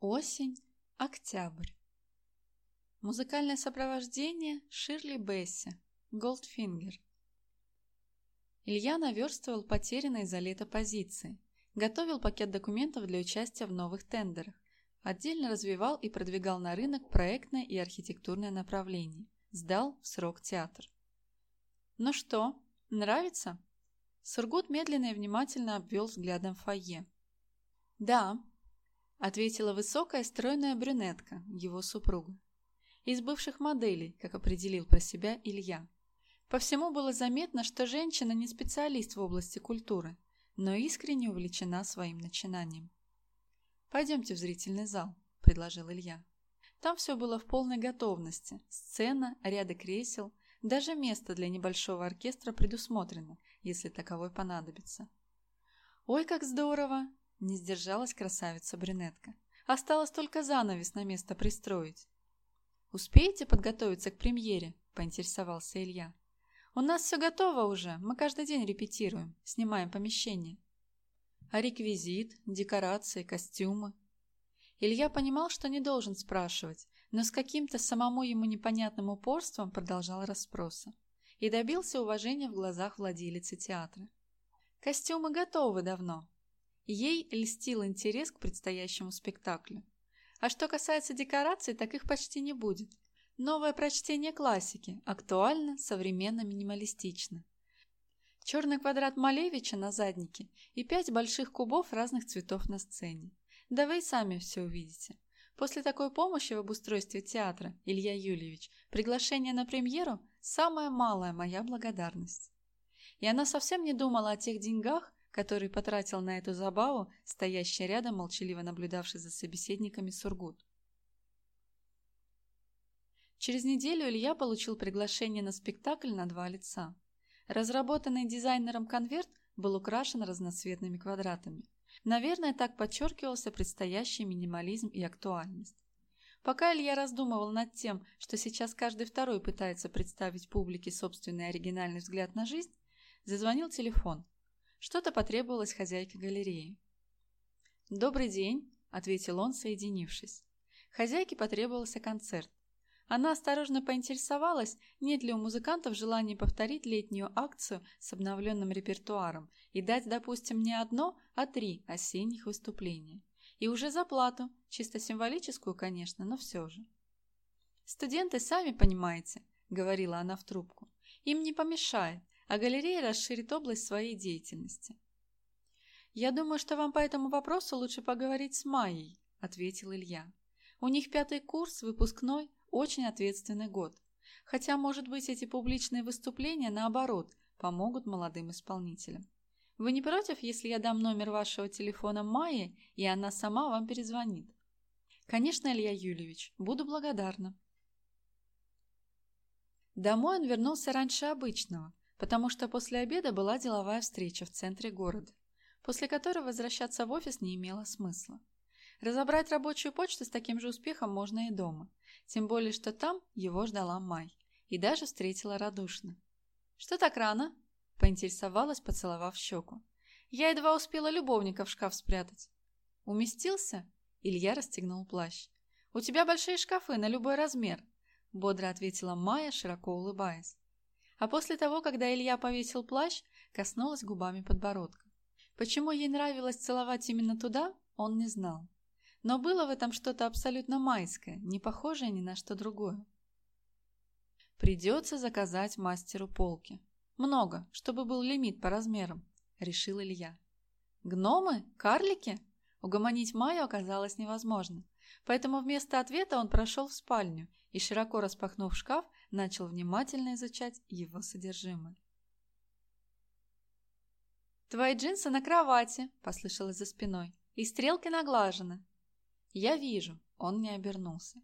Осень, октябрь. Музыкальное сопровождение Ширли Бесси, Голдфингер. Илья наверстывал потерянные за лето позиции, готовил пакет документов для участия в новых тендерах, отдельно развивал и продвигал на рынок проектное и архитектурное направление, сдал в срок театр. «Ну что, нравится?» Сургут медленно и внимательно обвел взглядом фойе. «Да», — ответила высокая стройная брюнетка, его супруга. Из бывших моделей, как определил про себя Илья. По всему было заметно, что женщина не специалист в области культуры, но искренне увлечена своим начинанием. «Пойдемте в зрительный зал», – предложил Илья. Там все было в полной готовности. Сцена, ряды кресел, даже место для небольшого оркестра предусмотрено, если таковой понадобится. «Ой, как здорово!» – не сдержалась красавица-брюнетка. «Осталось только занавес на место пристроить». «Успеете подготовиться к премьере?» – поинтересовался Илья. «У нас все готово уже, мы каждый день репетируем, снимаем помещение». «А реквизит, декорации, костюмы?» Илья понимал, что не должен спрашивать, но с каким-то самому ему непонятным упорством продолжал расспросы и добился уважения в глазах владелицы театра. Костюмы готовы давно. Ей льстил интерес к предстоящему спектаклю. А что касается декораций, так их почти не будет. Новое прочтение классики, актуально, современно, минималистично. Черный квадрат Малевича на заднике и пять больших кубов разных цветов на сцене. Да вы и сами все увидите. После такой помощи в обустройстве театра, Илья Юльевич, приглашение на премьеру – самая малая моя благодарность. И она совсем не думала о тех деньгах, которые потратил на эту забаву, стоящий рядом, молчаливо наблюдавший за собеседниками Сургут. Через неделю Илья получил приглашение на спектакль на два лица. Разработанный дизайнером конверт был украшен разноцветными квадратами. Наверное, так подчеркивался предстоящий минимализм и актуальность. Пока Илья раздумывал над тем, что сейчас каждый второй пытается представить публике собственный оригинальный взгляд на жизнь, зазвонил телефон. Что-то потребовалось хозяйке галереи. «Добрый день», — ответил он, соединившись. Хозяйке потребовался концерт. Она осторожно поинтересовалась, нет ли у музыкантов желания повторить летнюю акцию с обновленным репертуаром и дать, допустим, не одно, а три осенних выступления. И уже за плату, чисто символическую, конечно, но все же. «Студенты сами понимаете», — говорила она в трубку, — «им не помешает, а галерея расширит область своей деятельности». «Я думаю, что вам по этому вопросу лучше поговорить с Майей», — ответил Илья. «У них пятый курс, выпускной, очень ответственный год. Хотя, может быть, эти публичные выступления, наоборот, помогут молодым исполнителям. Вы не против, если я дам номер вашего телефона Майе, и она сама вам перезвонит? Конечно, Илья Юльевич, буду благодарна. Домой он вернулся раньше обычного, потому что после обеда была деловая встреча в центре города, после которой возвращаться в офис не имело смысла. Разобрать рабочую почту с таким же успехом можно и дома. Тем более, что там его ждала Май. И даже встретила радушно. «Что так рано?» – поинтересовалась, поцеловав щеку. «Я едва успела любовника в шкаф спрятать». «Уместился?» – Илья расстегнул плащ. «У тебя большие шкафы на любой размер», – бодро ответила Майя, широко улыбаясь. А после того, когда Илья повесил плащ, коснулась губами подбородка. Почему ей нравилось целовать именно туда, он не знал. Но было в этом что-то абсолютно майское, не похожее ни на что другое. Придется заказать мастеру полки. Много, чтобы был лимит по размерам, решил Илья. Гномы? Карлики? Угомонить Майю оказалось невозможно. Поэтому вместо ответа он прошел в спальню и, широко распахнув шкаф, начал внимательно изучать его содержимое. «Твои джинсы на кровати», — послышалось за спиной, — «и стрелки наглажены. Я вижу, он не обернулся.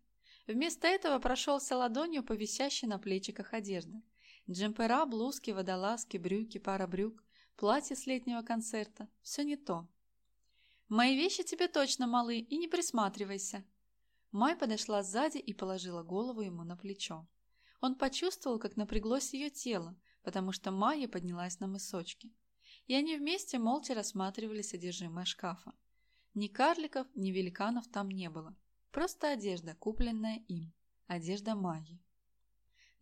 Вместо этого прошелся ладонью по висящей на плечиках одежды. Джемпера, блузки, водолазки, брюки, пара брюк, платье с летнего концерта. Все не то. «Мои вещи тебе точно малы, и не присматривайся». Май подошла сзади и положила голову ему на плечо. Он почувствовал, как напряглось ее тело, потому что Майя поднялась на мысочки. И они вместе молча рассматривали содержимое шкафа. Ни карликов, ни великанов там не было. Просто одежда, купленная им. Одежда Майи.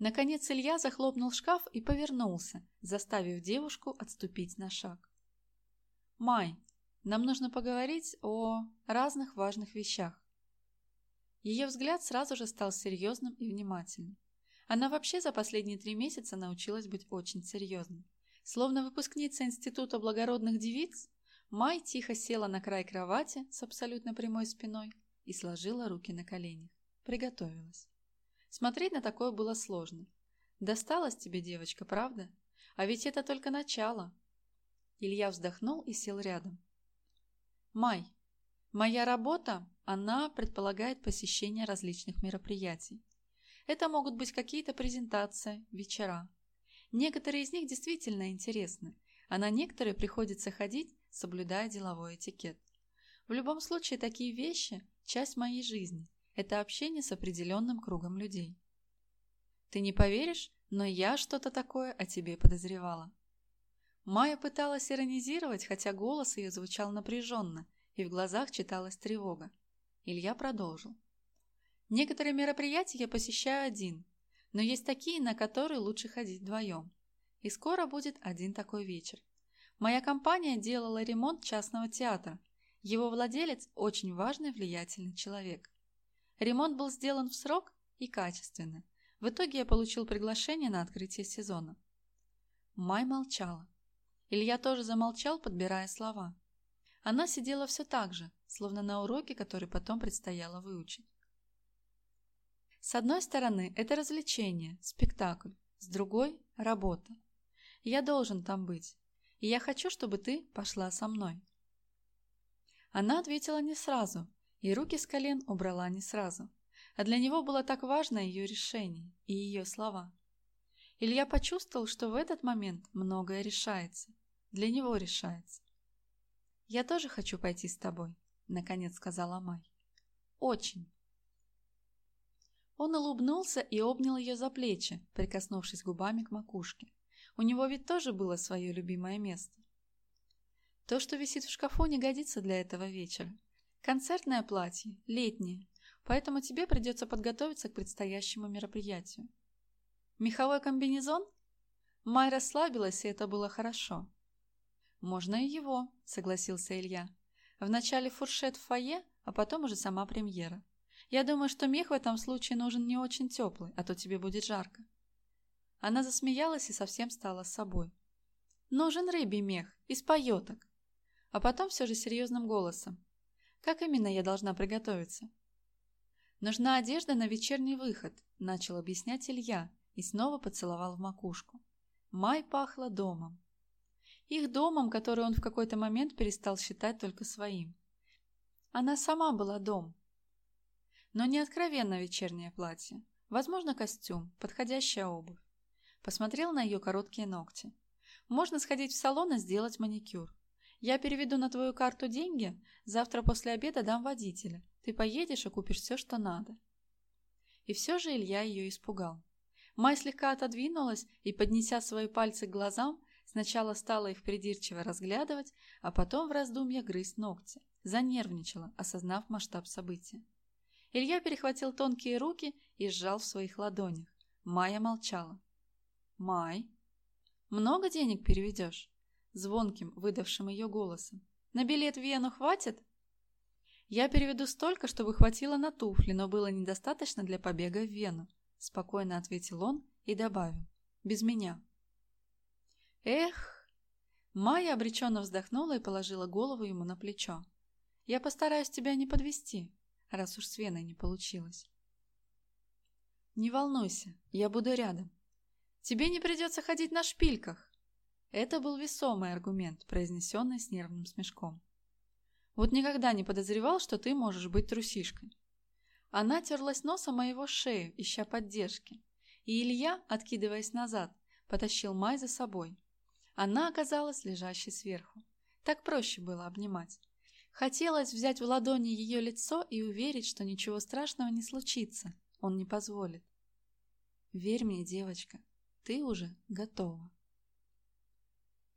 Наконец Илья захлопнул шкаф и повернулся, заставив девушку отступить на шаг. «Май, нам нужно поговорить о разных важных вещах». Ее взгляд сразу же стал серьезным и внимательным. Она вообще за последние три месяца научилась быть очень серьезной. Словно выпускница Института благородных девиц, Май тихо села на край кровати с абсолютно прямой спиной и сложила руки на коленях. Приготовилась. Смотреть на такое было сложно. Досталась тебе, девочка, правда? А ведь это только начало. Илья вздохнул и сел рядом. Май, моя работа, она предполагает посещение различных мероприятий. Это могут быть какие-то презентации, вечера. Некоторые из них действительно интересны, а на некоторые приходится ходить, соблюдая деловой этикет. В любом случае, такие вещи – часть моей жизни, это общение с определенным кругом людей. Ты не поверишь, но я что-то такое о тебе подозревала. Майя пыталась иронизировать, хотя голос ее звучал напряженно, и в глазах читалась тревога. Илья продолжил. Некоторые мероприятия я посещаю один, но есть такие, на которые лучше ходить вдвоем. И скоро будет один такой вечер. Моя компания делала ремонт частного театра. Его владелец – очень важный влиятельный человек. Ремонт был сделан в срок и качественно. В итоге я получил приглашение на открытие сезона. Май молчала. Илья тоже замолчал, подбирая слова. Она сидела все так же, словно на уроке, который потом предстояло выучить. С одной стороны, это развлечение, спектакль, с другой – работа. Я должен там быть, и я хочу, чтобы ты пошла со мной. Она ответила не сразу, и руки с колен убрала не сразу. А для него было так важно ее решение и ее слова. Илья почувствовал, что в этот момент многое решается. Для него решается. «Я тоже хочу пойти с тобой», — наконец сказала Май. «Очень». Он улыбнулся и обнял ее за плечи, прикоснувшись губами к макушке. У него ведь тоже было свое любимое место. То, что висит в шкафу, не годится для этого вечера. Концертное платье, летнее, поэтому тебе придется подготовиться к предстоящему мероприятию. Меховой комбинезон? Май расслабилась, и это было хорошо. Можно и его, согласился Илья. Вначале фуршет в фойе, а потом уже сама премьера. Я думаю, что мех в этом случае нужен не очень теплый, а то тебе будет жарко. Она засмеялась и совсем стала с собой. Нужен рыбий мех, из пайоток. А потом все же серьезным голосом. Как именно я должна приготовиться? Нужна одежда на вечерний выход, начал объяснять Илья и снова поцеловал в макушку. Май пахло домом. Их домом, который он в какой-то момент перестал считать только своим. Она сама была дом. Но не откровенно вечернее платье. Возможно, костюм, подходящая обувь. Посмотрел на ее короткие ногти. Можно сходить в салон и сделать маникюр. Я переведу на твою карту деньги, завтра после обеда дам водителя. Ты поедешь и купишь все, что надо. И все же Илья ее испугал. Май слегка отодвинулась и, поднеся свои пальцы к глазам, сначала стала их придирчиво разглядывать, а потом в раздумье грызть ногти. Занервничала, осознав масштаб события. Илья перехватил тонкие руки и сжал в своих ладонях. Майя молчала. «Май, много денег переведешь?» звонким, выдавшим ее голосом. «На билет в Вену хватит?» «Я переведу столько, чтобы хватило на туфли, но было недостаточно для побега в Вену», спокойно ответил он и добавил. «Без меня». «Эх!» Майя обреченно вздохнула и положила голову ему на плечо. «Я постараюсь тебя не подвести, раз уж с Веной не получилось». «Не волнуйся, я буду рядом. Тебе не придется ходить на шпильках. Это был весомый аргумент, произнесенный с нервным смешком. Вот никогда не подозревал, что ты можешь быть трусишкой. Она терлась носом о его шею, ища поддержки. И Илья, откидываясь назад, потащил Май за собой. Она оказалась лежащей сверху. Так проще было обнимать. Хотелось взять в ладони ее лицо и уверить, что ничего страшного не случится. Он не позволит. Верь мне, девочка, ты уже готова.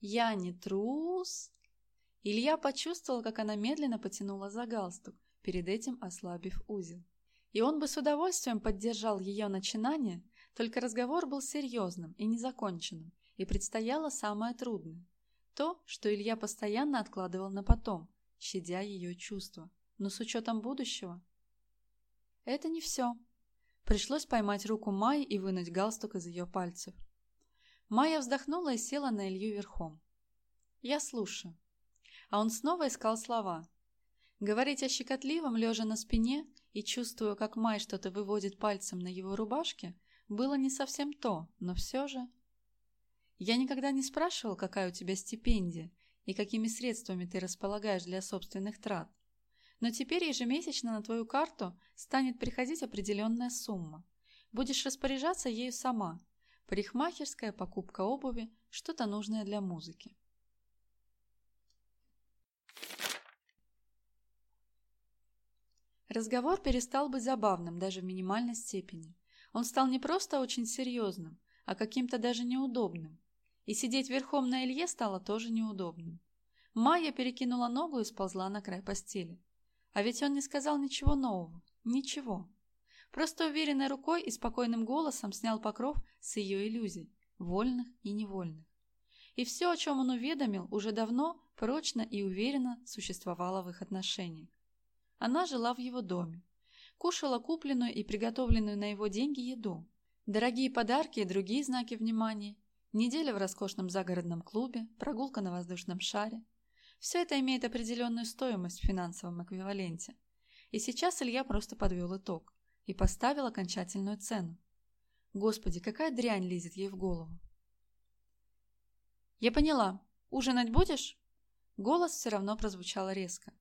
«Я не трус!» Илья почувствовал, как она медленно потянула за галстук, перед этим ослабив узел. И он бы с удовольствием поддержал ее начинание, только разговор был серьезным и незаконченным, и предстояло самое трудное. То, что Илья постоянно откладывал на потом, щадя ее чувства, но с учетом будущего. Это не все. Пришлось поймать руку Майи и вынуть галстук из ее пальцев. Майя вздохнула и села на Илью верхом. «Я слушаю». А он снова искал слова. Говорить о щекотливом, лежа на спине и чувствуя, как Май что-то выводит пальцем на его рубашке, было не совсем то, но все же... Я никогда не спрашивал, какая у тебя стипендия и какими средствами ты располагаешь для собственных трат. Но теперь ежемесячно на твою карту станет приходить определенная сумма. Будешь распоряжаться ею сама. Парикмахерская, покупка обуви, что-то нужное для музыки. Разговор перестал быть забавным даже в минимальной степени. Он стал не просто очень серьезным, а каким-то даже неудобным. И сидеть верхом на Илье стало тоже неудобным. Майя перекинула ногу и сползла на край постели. А ведь он не сказал ничего нового. Ничего. Просто уверенной рукой и спокойным голосом снял покров с ее иллюзий, вольных и невольных. И все, о чем он уведомил, уже давно, прочно и уверенно существовало в их отношениях. Она жила в его доме. Кушала купленную и приготовленную на его деньги еду. Дорогие подарки и другие знаки внимания. Неделя в роскошном загородном клубе, прогулка на воздушном шаре. Все это имеет определенную стоимость в финансовом эквиваленте. И сейчас Илья просто подвел итог и поставил окончательную цену. Господи, какая дрянь лезет ей в голову. «Я поняла. Ужинать будешь?» Голос все равно прозвучал резко.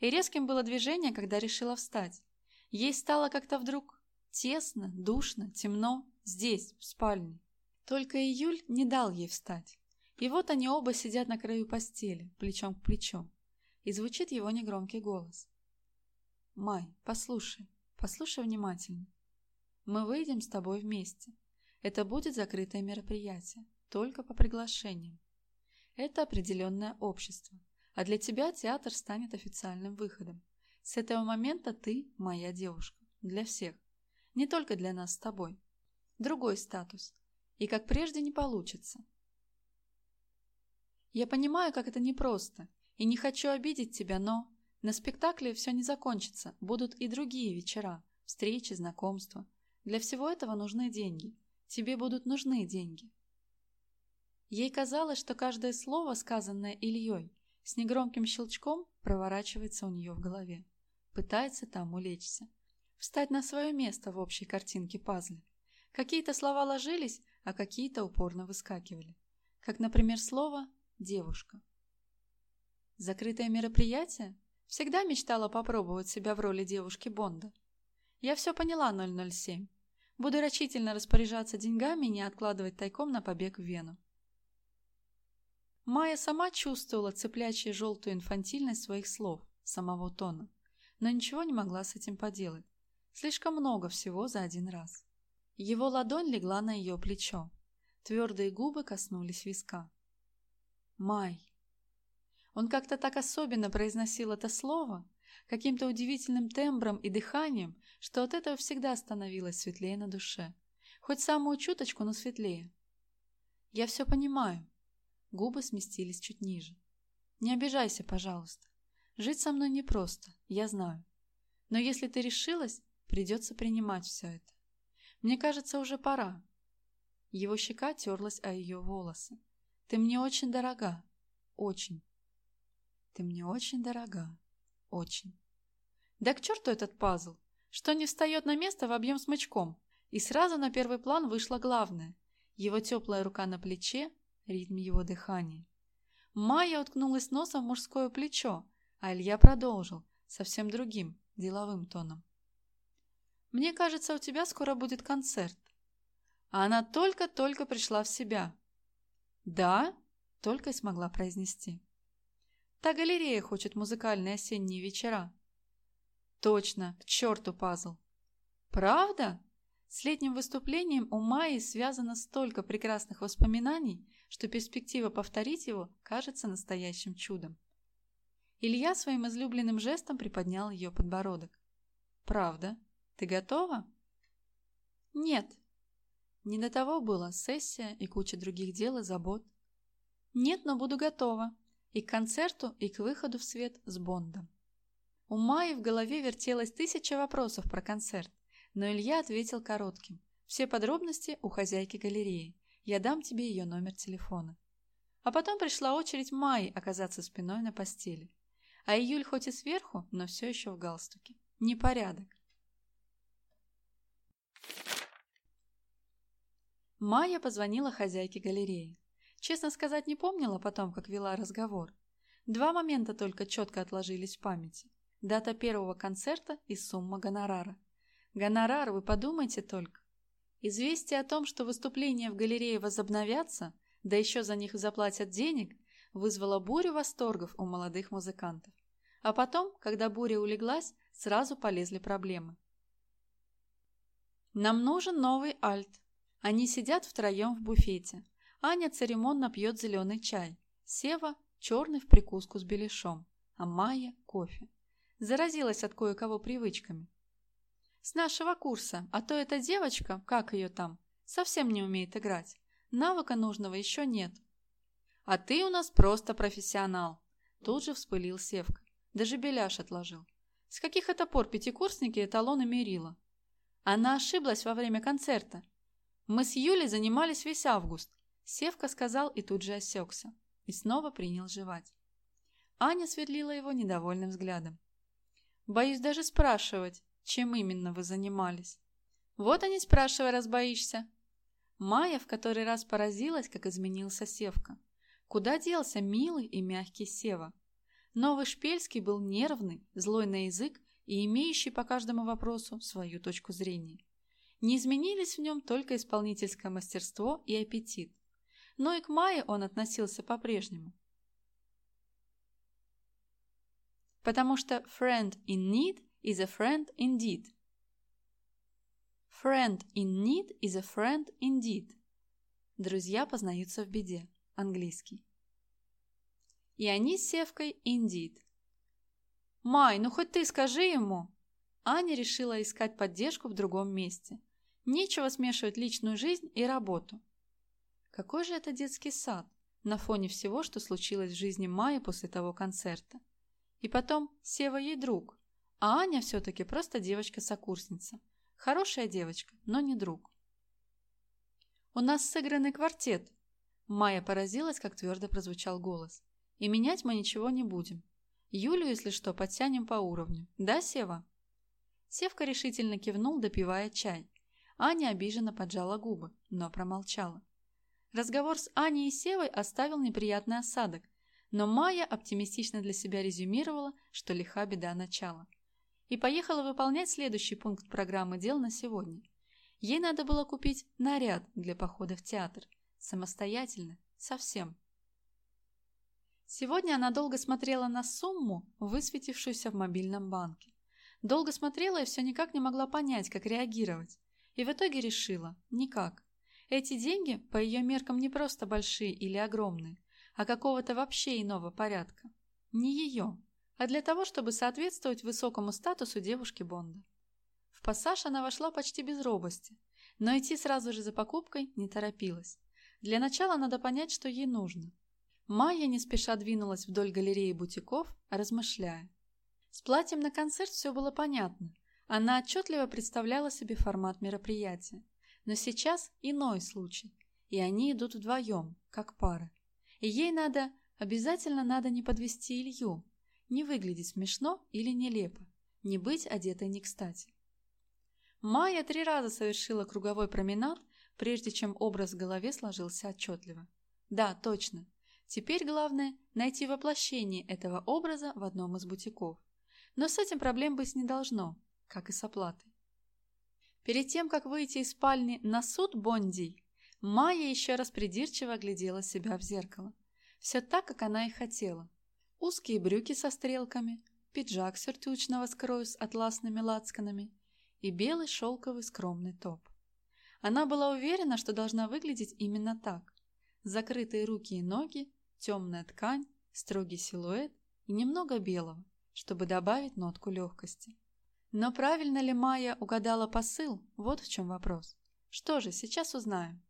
И резким было движение, когда решила встать. Ей стало как-то вдруг тесно, душно, темно, здесь, в спальне. Только июль не дал ей встать. И вот они оба сидят на краю постели, плечом к плечу. И звучит его негромкий голос. «Май, послушай, послушай внимательно. Мы выйдем с тобой вместе. Это будет закрытое мероприятие, только по приглашениям. Это определенное общество, а для тебя театр станет официальным выходом. С этого момента ты моя девушка. Для всех. Не только для нас с тобой. Другой статус. И как прежде не получится. Я понимаю, как это непросто. И не хочу обидеть тебя, но... На спектакле все не закончится. Будут и другие вечера. Встречи, знакомства. Для всего этого нужны деньги. Тебе будут нужны деньги. Ей казалось, что каждое слово, сказанное Ильей, с негромким щелчком проворачивается у нее в голове. Пытается там улечься. Встать на свое место в общей картинке пазля. Какие-то слова ложились, а какие-то упорно выскакивали. Как, например, слово «девушка». Закрытое мероприятие? Всегда мечтала попробовать себя в роли девушки Бонда. Я все поняла, 007. Буду рачительно распоряжаться деньгами и не откладывать тайком на побег в Вену. Майя сама чувствовала цеплячую желтую инфантильность своих слов, самого тона, но ничего не могла с этим поделать. Слишком много всего за один раз. Его ладонь легла на ее плечо. Твердые губы коснулись виска. «Май». Он как-то так особенно произносил это слово, каким-то удивительным тембром и дыханием, что от этого всегда становилось светлее на душе. Хоть самую чуточку, но светлее. «Я все понимаю», Губы сместились чуть ниже. «Не обижайся, пожалуйста. Жить со мной непросто, я знаю. Но если ты решилась, придется принимать все это. Мне кажется, уже пора». Его щека терлась о ее волосы. «Ты мне очень дорога. Очень. Ты мне очень дорога. Очень». Да к черту этот пазл! Что не встает на место в объем смычком? И сразу на первый план вышло главное. Его теплая рука на плече, ритм его дыхания. Майя уткнулась носом в мужское плечо, а Илья продолжил, совсем другим, деловым тоном. «Мне кажется, у тебя скоро будет концерт». А она только-только пришла в себя. «Да?» — только и смогла произнести. «Та галерея хочет музыкальные осенние вечера». «Точно, к черту пазл». «Правда?» С летним выступлением у Майи связано столько прекрасных воспоминаний, что перспектива повторить его кажется настоящим чудом. Илья своим излюбленным жестом приподнял ее подбородок. «Правда? Ты готова?» «Нет». Не до того было сессия и куча других дел и забот. «Нет, но буду готова. И к концерту, и к выходу в свет с Бондом». У Майи в голове вертелось тысяча вопросов про концерт, но Илья ответил коротким. Все подробности у хозяйки галереи. Я дам тебе ее номер телефона. А потом пришла очередь Майи оказаться спиной на постели. А июль хоть и сверху, но все еще в галстуке. Непорядок. Майя позвонила хозяйке галереи. Честно сказать, не помнила потом, как вела разговор. Два момента только четко отложились в памяти. Дата первого концерта и сумма гонорара. Гонорар, вы подумайте только. Известие о том, что выступления в галерее возобновятся, да еще за них заплатят денег, вызвало бурю восторгов у молодых музыкантов. А потом, когда буря улеглась, сразу полезли проблемы. Нам нужен новый альт. Они сидят втроем в буфете. Аня церемонно пьет зеленый чай. Сева – черный в прикуску с беляшом, а Майя – кофе. Заразилась от кое-кого привычками. С нашего курса, а то эта девочка, как ее там, совсем не умеет играть. Навыка нужного еще нет. А ты у нас просто профессионал. Тут же вспылил Севка. Даже беляш отложил. С каких это пор пятикурсники эталоны мерила? Она ошиблась во время концерта. Мы с Юлей занимались весь август. Севка сказал и тут же осекся. И снова принял жевать. Аня сверлила его недовольным взглядом. Боюсь даже спрашивать, чем именно вы занимались. Вот они спрашивай, раз боишься. Майя в который раз поразилась, как изменился Севка. Куда делся милый и мягкий Сева? Новый Шпельский был нервный, злой на язык и имеющий по каждому вопросу свою точку зрения. Не изменились в нем только исполнительское мастерство и аппетит. Но и к Майе он относился по-прежнему. Потому что friend in need is a friend indeed. Friend in need is a friend indeed. Друзья познаются в беде. Английский. И они с Севкой indeed. «Май, ну хоть ты скажи ему!» Аня решила искать поддержку в другом месте. Нечего смешивать личную жизнь и работу. Какой же это детский сад на фоне всего, что случилось в жизни Майи после того концерта. И потом, Сева ей друг, а Аня все-таки просто девочка-сокурсница. Хорошая девочка, но не друг. «У нас сыгранный квартет», Майя поразилась, как твердо прозвучал голос. «И менять мы ничего не будем. Юлю, если что, подтянем по уровню. Да, Сева?» Севка решительно кивнул, допивая чай. Аня обиженно поджала губы, но промолчала. Разговор с Аней и Севой оставил неприятный осадок, но Майя оптимистично для себя резюмировала, что лиха беда начала. И поехала выполнять следующий пункт программы дел на сегодня. Ей надо было купить наряд для похода в театр. Самостоятельно. Совсем. Сегодня она долго смотрела на сумму, высветившуюся в мобильном банке. Долго смотрела и все никак не могла понять, как реагировать. И в итоге решила – никак. Эти деньги, по ее меркам, не просто большие или огромные, а какого-то вообще иного порядка. Не ее, а для того, чтобы соответствовать высокому статусу девушки Бонда. В пассаж она вошла почти без робости, но идти сразу же за покупкой не торопилась. Для начала надо понять, что ей нужно. Майя не спеша двинулась вдоль галереи бутиков, размышляя. С платьем на концерт все было понятно. Она отчетливо представляла себе формат мероприятия. Но сейчас иной случай, и они идут вдвоем, как пара. И ей надо, обязательно надо не подвести Илью, не выглядеть смешно или нелепо, не быть одетой не кстати. Майя три раза совершила круговой променад, прежде чем образ в голове сложился отчетливо. Да, точно. Теперь главное – найти воплощение этого образа в одном из бутиков. Но с этим проблем быть не должно, как и с оплатой. Перед тем, как выйти из спальни на суд Бонди, Майя еще раз придирчиво оглядела себя в зеркало. Все так, как она и хотела. Узкие брюки со стрелками, пиджак сюртючного скрою с атласными лацканами и белый шелковый скромный топ. Она была уверена, что должна выглядеть именно так. Закрытые руки и ноги, темная ткань, строгий силуэт, и немного белого, чтобы добавить нотку легкости. Но правильно ли Майя угадала посыл, вот в чем вопрос. Что же, сейчас узнаем.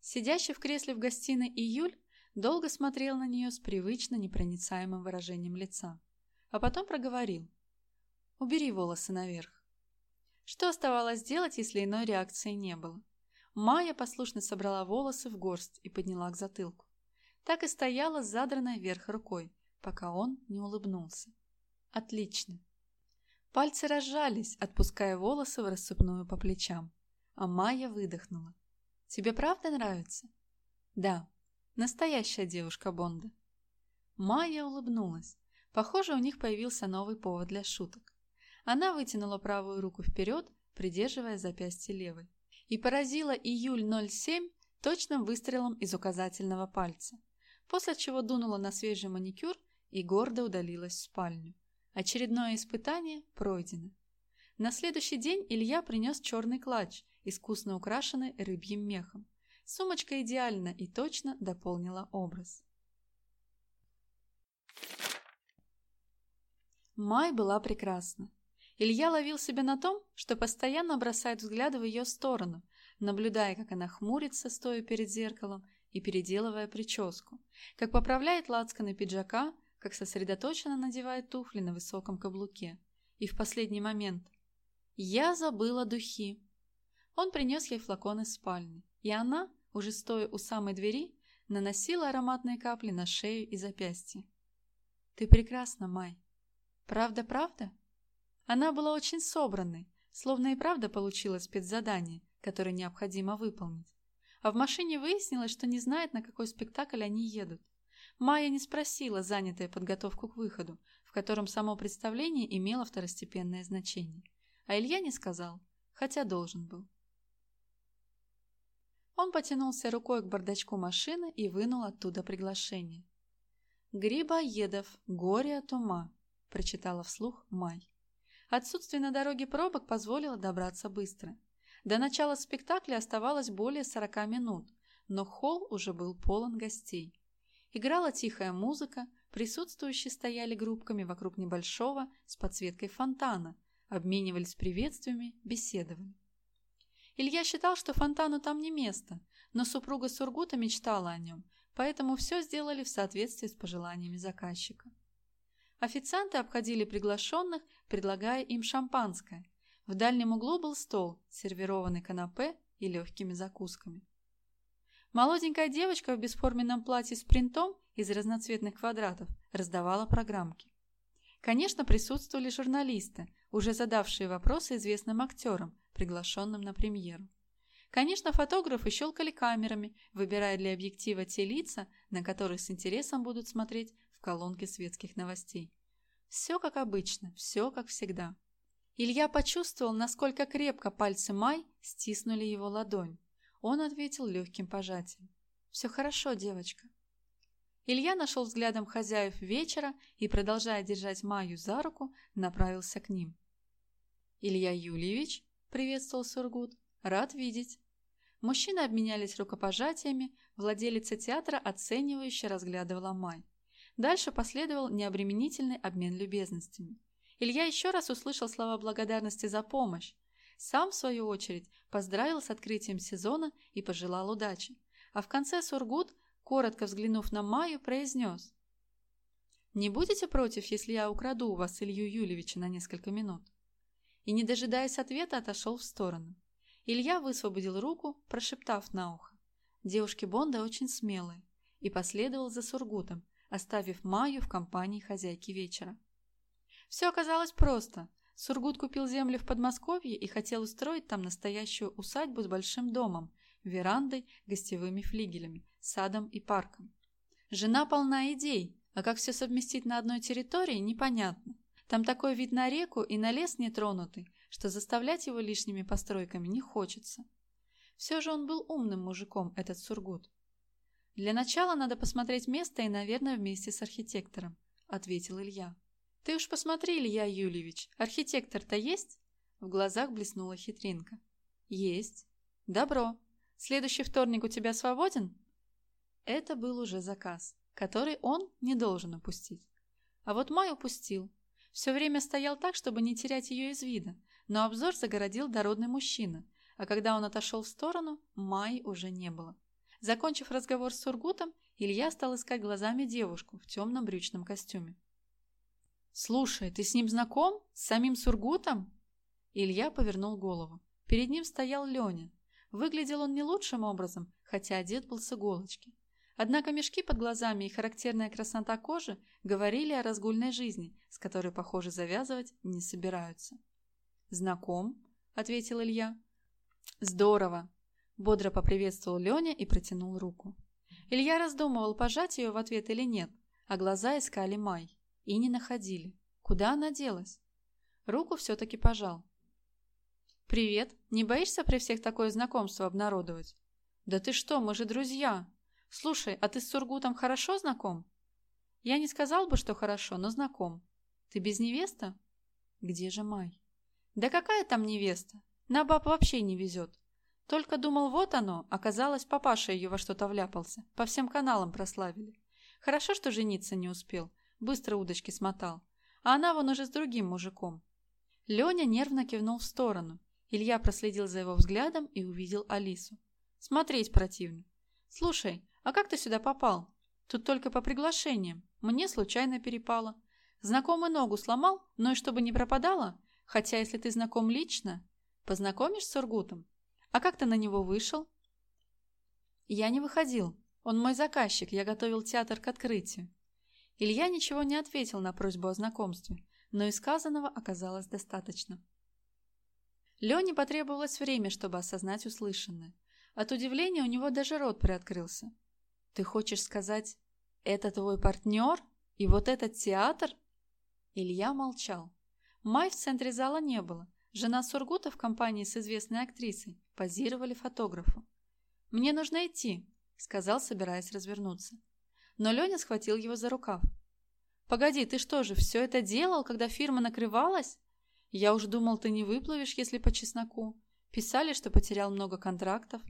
Сидящий в кресле в гостиной Июль долго смотрел на нее с привычно непроницаемым выражением лица, а потом проговорил. «Убери волосы наверх». Что оставалось делать, если иной реакции не было? Майя послушно собрала волосы в горсть и подняла к затылку. Так и стояла с задранной вверх рукой, пока он не улыбнулся. Отлично. Пальцы разжались, отпуская волосы в рассыпную по плечам. А Майя выдохнула. «Тебе правда нравится?» «Да, настоящая девушка Бонда». Майя улыбнулась. Похоже, у них появился новый повод для шуток. Она вытянула правую руку вперед, придерживая запястье левой, и поразила июль 07 точным выстрелом из указательного пальца, после чего дунула на свежий маникюр и гордо удалилась в спальню. Очередное испытание пройдено. На следующий день Илья принес черный клатч, искусно украшенный рыбьим мехом. Сумочка идеально и точно дополнила образ. Май была прекрасна. Илья ловил себя на том, что постоянно бросает взгляды в ее сторону, наблюдая, как она хмурится, стоя перед зеркалом и переделывая прическу, как поправляет лацканы пиджака, как сосредоточенно надевает туфли на высоком каблуке. И в последний момент «Я забыла духи». Он принес ей флакон из спальни, и она, уже стоя у самой двери, наносила ароматные капли на шею и запястье. «Ты прекрасна, Май. Правда-правда?» Она была очень собранной, словно и правда получила спецзадание, которое необходимо выполнить. А в машине выяснилось, что не знает, на какой спектакль они едут. Майя не спросила, занятая подготовку к выходу, в котором само представление имело второстепенное значение. А Илья не сказал, хотя должен был. Он потянулся рукой к бардачку машины и вынул оттуда приглашение. «Грибоедов, горе от ума», – прочитала вслух Май. Отсутствие на дороге пробок позволило добраться быстро. До начала спектакля оставалось более 40 минут, но холл уже был полон гостей. Играла тихая музыка, присутствующие стояли группками вокруг небольшого с подсветкой фонтана, обменивались приветствиями, беседовали. Илья считал, что фонтану там не место, но супруга Сургута мечтала о нем, поэтому все сделали в соответствии с пожеланиями заказчика. Официанты обходили приглашенных, предлагая им шампанское. В дальнем углу был стол, сервированный канапе и легкими закусками. Молоденькая девочка в бесформенном платье с принтом из разноцветных квадратов раздавала программки. Конечно, присутствовали журналисты, уже задавшие вопросы известным актерам, приглашенным на премьеру. Конечно, фотографы щелкали камерами, выбирая для объектива те лица, на которые с интересом будут смотреть в колонке светских новостей. Все как обычно, все как всегда. Илья почувствовал, насколько крепко пальцы Май стиснули его ладонь. Он ответил легким пожатием. «Все хорошо, девочка». Илья нашел взглядом хозяев вечера и, продолжая держать Майю за руку, направился к ним. «Илья Юльевич», — приветствовал Сургут, — «рад видеть». Мужчины обменялись рукопожатиями, владелица театра оценивающе разглядывала Май. Дальше последовал необременительный обмен любезностями. Илья еще раз услышал слова благодарности за помощь. Сам, в свою очередь, поздравил с открытием сезона и пожелал удачи. А в конце Сургут, коротко взглянув на Майю, произнес. «Не будете против, если я украду у вас Илью Юлевича на несколько минут?» И, не дожидаясь ответа, отошел в сторону. Илья высвободил руку, прошептав на ухо. Девушки Бонда очень смелые, и последовал за Сургутом, оставив Маю в компании хозяйки вечера. Все оказалось просто. Сургут купил землю в Подмосковье и хотел устроить там настоящую усадьбу с большим домом, верандой, гостевыми флигелями, садом и парком. Жена полна идей, а как все совместить на одной территории, непонятно. Там такой вид на реку и на лес нетронутый, что заставлять его лишними постройками не хочется. Все же он был умным мужиком, этот Сургут. «Для начала надо посмотреть место и, наверное, вместе с архитектором», – ответил Илья. «Ты уж посмотри, Илья Юльевич, архитектор-то есть?» В глазах блеснула хитринка. «Есть. Добро. Следующий вторник у тебя свободен?» Это был уже заказ, который он не должен упустить. А вот Май упустил. Все время стоял так, чтобы не терять ее из вида, но обзор загородил дородный мужчина, а когда он отошел в сторону, Май уже не было. Закончив разговор с Сургутом, Илья стал искать глазами девушку в темном брючном костюме. «Слушай, ты с ним знаком? С самим Сургутом?» Илья повернул голову. Перед ним стоял Леня. Выглядел он не лучшим образом, хотя одет был с иголочки. Однако мешки под глазами и характерная красота кожи говорили о разгульной жизни, с которой, похоже, завязывать не собираются. «Знаком?» – ответил Илья. «Здорово!» – бодро поприветствовал Леня и протянул руку. Илья раздумывал, пожать ее в ответ или нет, а глаза искали Май. И не находили. Куда она делась? Руку все-таки пожал. «Привет. Не боишься при всех такое знакомство обнародовать?» «Да ты что, мы же друзья. Слушай, а ты с Сургутом хорошо знаком?» «Я не сказал бы, что хорошо, но знаком. Ты без невеста?» «Где же Май?» «Да какая там невеста? На баб вообще не везет. Только думал, вот оно, оказалось, папаша ее во что-то вляпался. По всем каналам прославили. Хорошо, что жениться не успел. Быстро удочки смотал. А она вон уже с другим мужиком». Леня нервно кивнул в сторону, Илья проследил за его взглядом и увидел Алису. Смотреть противно. «Слушай, а как ты сюда попал? Тут только по приглашениям. Мне случайно перепало. Знакомый ногу сломал, но и чтобы не пропадало. Хотя, если ты знаком лично, познакомишь с Сургутом? А как ты на него вышел?» «Я не выходил. Он мой заказчик, я готовил театр к открытию». Илья ничего не ответил на просьбу о знакомстве, но и сказанного оказалось достаточно. Лене потребовалось время, чтобы осознать услышанное. От удивления у него даже рот приоткрылся. «Ты хочешь сказать, это твой партнер? И вот этот театр?» Илья молчал. Май в центре зала не было. Жена Сургута в компании с известной актрисой позировали фотографу. «Мне нужно идти», — сказал, собираясь развернуться. Но Леня схватил его за рукав. «Погоди, ты что же, все это делал, когда фирма накрывалась? Я уж думал, ты не выплывешь, если по чесноку. Писали, что потерял много контрактов.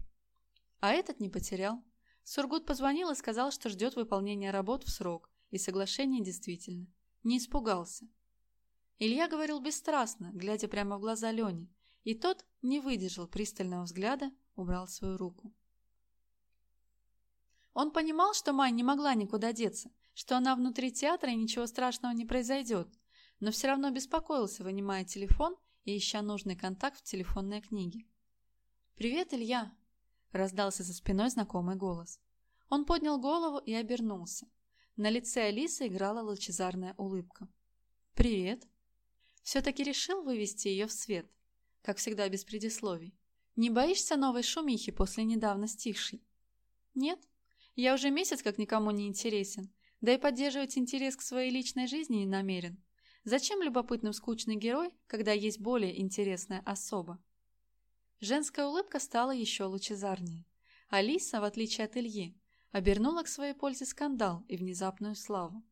А этот не потерял. Сургут позвонил и сказал, что ждет выполнения работ в срок, и соглашение действительно. Не испугался. Илья говорил бесстрастно, глядя прямо в глаза Лене, и тот не выдержал пристального взгляда, убрал свою руку. Он понимал, что Май не могла никуда деться, что она внутри театра и ничего страшного не произойдет, но все равно беспокоился, вынимая телефон и ища нужный контакт в телефонной книге. «Привет, Илья!» – раздался за спиной знакомый голос. Он поднял голову и обернулся. На лице Алисы играла лучезарная улыбка. «Привет!» Все-таки решил вывести ее в свет, как всегда без предисловий. «Не боишься новой шумихи после недавно стихшей?» «Нет, я уже месяц как никому не интересен, да и поддерживать интерес к своей личной жизни не намерен. Зачем любопытным скучный герой, когда есть более интересная особа? Женская улыбка стала еще лучезарнее. Алиса, в отличие от Ильи, обернула к своей пользе скандал и внезапную славу.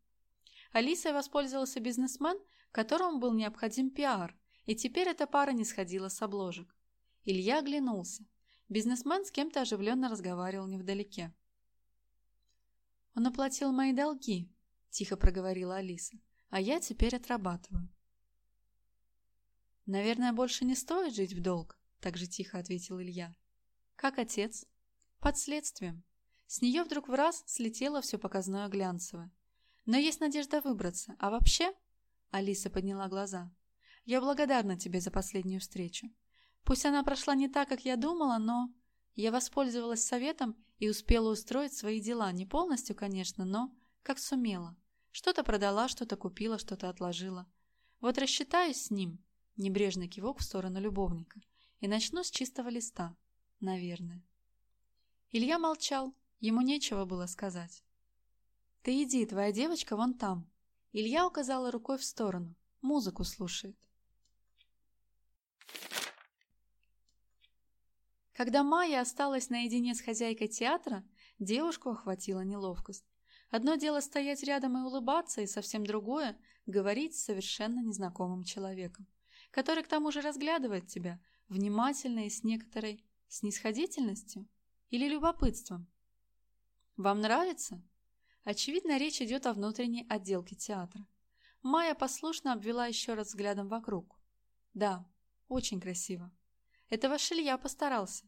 Алисой воспользовался бизнесмен, которому был необходим пиар, и теперь эта пара не сходила с обложек. Илья оглянулся. Бизнесмен с кем-то оживленно разговаривал невдалеке. «Он оплатил мои долги», – тихо проговорила Алиса а я теперь отрабатываю. «Наверное, больше не стоит жить в долг», – так же тихо ответил Илья. «Как отец?» «Под следствием». С нее вдруг в раз слетело все показное глянцевое. «Но есть надежда выбраться. А вообще...» Алиса подняла глаза. «Я благодарна тебе за последнюю встречу. Пусть она прошла не так, как я думала, но...» Я воспользовалась советом и успела устроить свои дела. Не полностью, конечно, но как сумела. Что-то продала, что-то купила, что-то отложила. Вот рассчитаюсь с ним, небрежный кивок в сторону любовника, и начну с чистого листа, наверное. Илья молчал, ему нечего было сказать. «Ты иди, твоя девочка вон там». Илья указала рукой в сторону, музыку слушает. Когда Майя осталась наедине с хозяйкой театра, девушку охватила неловкость. Одно дело стоять рядом и улыбаться, и совсем другое – говорить с совершенно незнакомым человеком, который к тому же разглядывает тебя внимательно и с некоторой снисходительностью или любопытством. Вам нравится? Очевидно, речь идет о внутренней отделке театра. Майя послушно обвела еще раз взглядом вокруг. Да, очень красиво. Это ваш Илья постарался.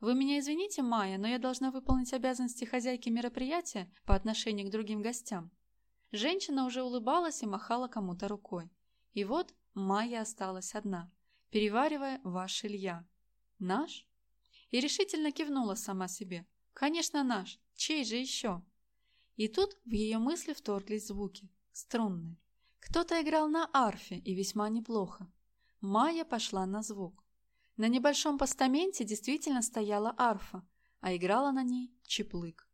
Вы меня извините, Майя, но я должна выполнить обязанности хозяйки мероприятия по отношению к другим гостям. Женщина уже улыбалась и махала кому-то рукой. И вот Майя осталась одна, переваривая ваш Илья. Наш? И решительно кивнула сама себе. Конечно, наш. Чей же еще? И тут в ее мысли вторглись звуки. Струнные. Кто-то играл на арфе и весьма неплохо. Майя пошла на звук. На небольшом постаменте действительно стояла арфа, а играла на ней чеплык.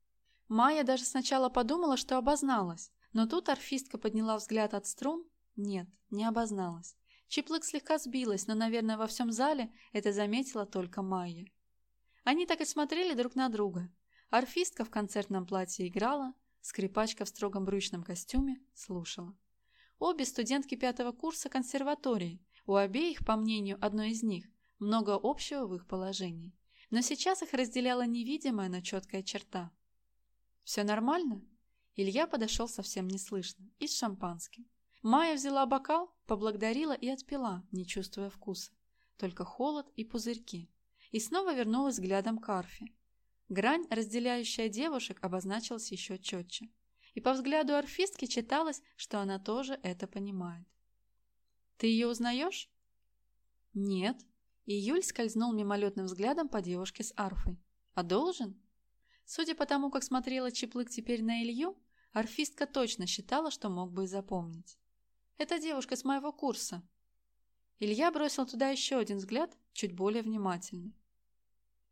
Майя даже сначала подумала, что обозналась, но тут арфистка подняла взгляд от струн. Нет, не обозналась. Чеплык слегка сбилась, но, наверное, во всем зале это заметила только Майя. Они так и смотрели друг на друга. Арфистка в концертном платье играла, скрипачка в строгом брючном костюме слушала. Обе студентки пятого курса консерватории, у обеих, по мнению одной из них, много общего в их положении. Но сейчас их разделяла невидимая, но четкая черта. «Все нормально?» Илья подошел совсем неслышно и с шампанским. Майя взяла бокал, поблагодарила и отпила, не чувствуя вкуса. Только холод и пузырьки. И снова вернулась взглядом к арфе. Грань, разделяющая девушек, обозначилась еще четче. И по взгляду арфистки читалось, что она тоже это понимает. «Ты ее узнаешь?» «Нет», и Юль скользнул мимолетным взглядом по девушке с арфой. «А должен?» Судя по тому, как смотрела Чеплык теперь на Илью, арфистка точно считала, что мог бы и запомнить. «Это девушка с моего курса». Илья бросил туда еще один взгляд, чуть более внимательный.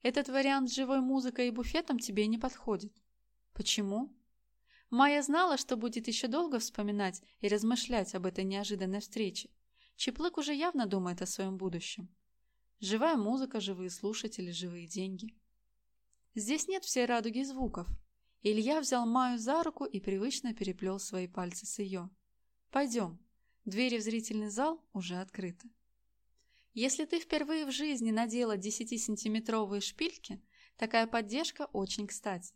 «Этот вариант с живой музыкой и буфетом тебе не подходит». «Почему?» Майя знала, что будет еще долго вспоминать и размышлять об этой неожиданной встрече. Чеплык уже явно думает о своем будущем. Живая музыка, живые слушатели, живые деньги. Здесь нет всей радуги звуков. Илья взял Маю за руку и привычно переплел свои пальцы с ее. «Пойдем. Двери в зрительный зал уже открыты». Если ты впервые в жизни надела 10-сантиметровые шпильки, такая поддержка очень кстати.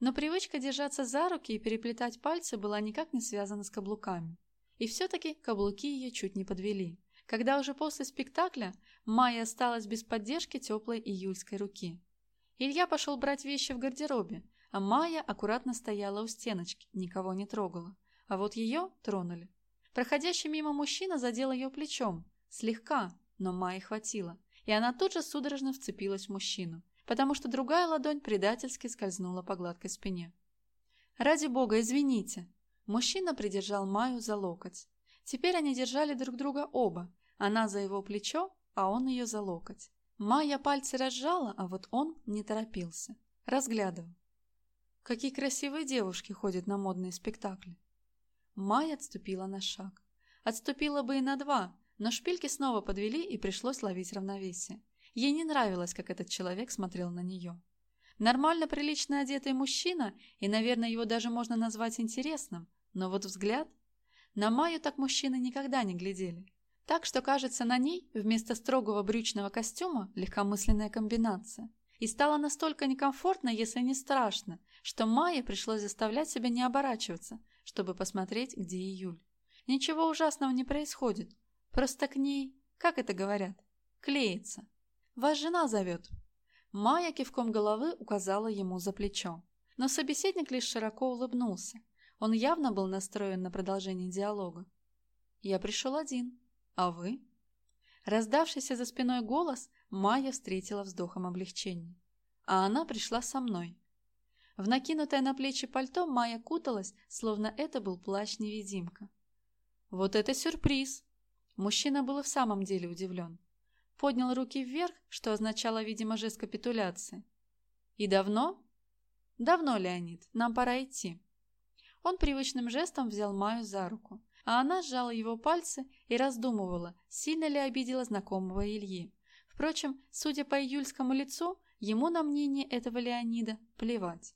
Но привычка держаться за руки и переплетать пальцы была никак не связана с каблуками. И все-таки каблуки ее чуть не подвели когда уже после спектакля Майя осталась без поддержки теплой июльской руки. Илья пошел брать вещи в гардеробе, а Майя аккуратно стояла у стеночки, никого не трогала. А вот ее тронули. Проходящий мимо мужчина задел ее плечом. Слегка, но Майе хватило. И она тут же судорожно вцепилась в мужчину, потому что другая ладонь предательски скользнула по гладкой спине. «Ради бога, извините!» Мужчина придержал Майю за локоть. Теперь они держали друг друга оба, она за его плечо, а он ее за локоть. Майя пальцы разжала, а вот он не торопился. Разглядывал. Какие красивые девушки ходят на модные спектакли. Майя отступила на шаг. Отступила бы и на два, но шпильки снова подвели и пришлось ловить равновесие. Ей не нравилось, как этот человек смотрел на нее. Нормально прилично одетый мужчина, и, наверное, его даже можно назвать интересным, но вот взгляд... На Майю так мужчины никогда не глядели. Так что, кажется, на ней вместо строгого брючного костюма легкомысленная комбинация. И стало настолько некомфортно, если не страшно, что Майе пришлось заставлять себя не оборачиваться, чтобы посмотреть, где июль. Ничего ужасного не происходит. Просто к ней, как это говорят, клеится. Вас жена зовет. Майя кивком головы указала ему за плечо. Но собеседник лишь широко улыбнулся. Он явно был настроен на продолжение диалога. «Я пришел один», «А вы?» Раздавшийся за спиной голос Майя встретила вздохом облегчения. А она пришла со мной. В накинутое на плечи пальто Майя куталась, словно это был плащ-невидимка. «Вот это сюрприз!» Мужчина был в самом деле удивлен. Поднял руки вверх, что означало, видимо, жест капитуляции. «И давно?» «Давно, Леонид, нам пора идти». Он привычным жестом взял Майю за руку а она сжала его пальцы и раздумывала, сильно ли обидела знакомого Ильи. Впрочем, судя по июльскому лицу, ему на мнение этого Леонида плевать.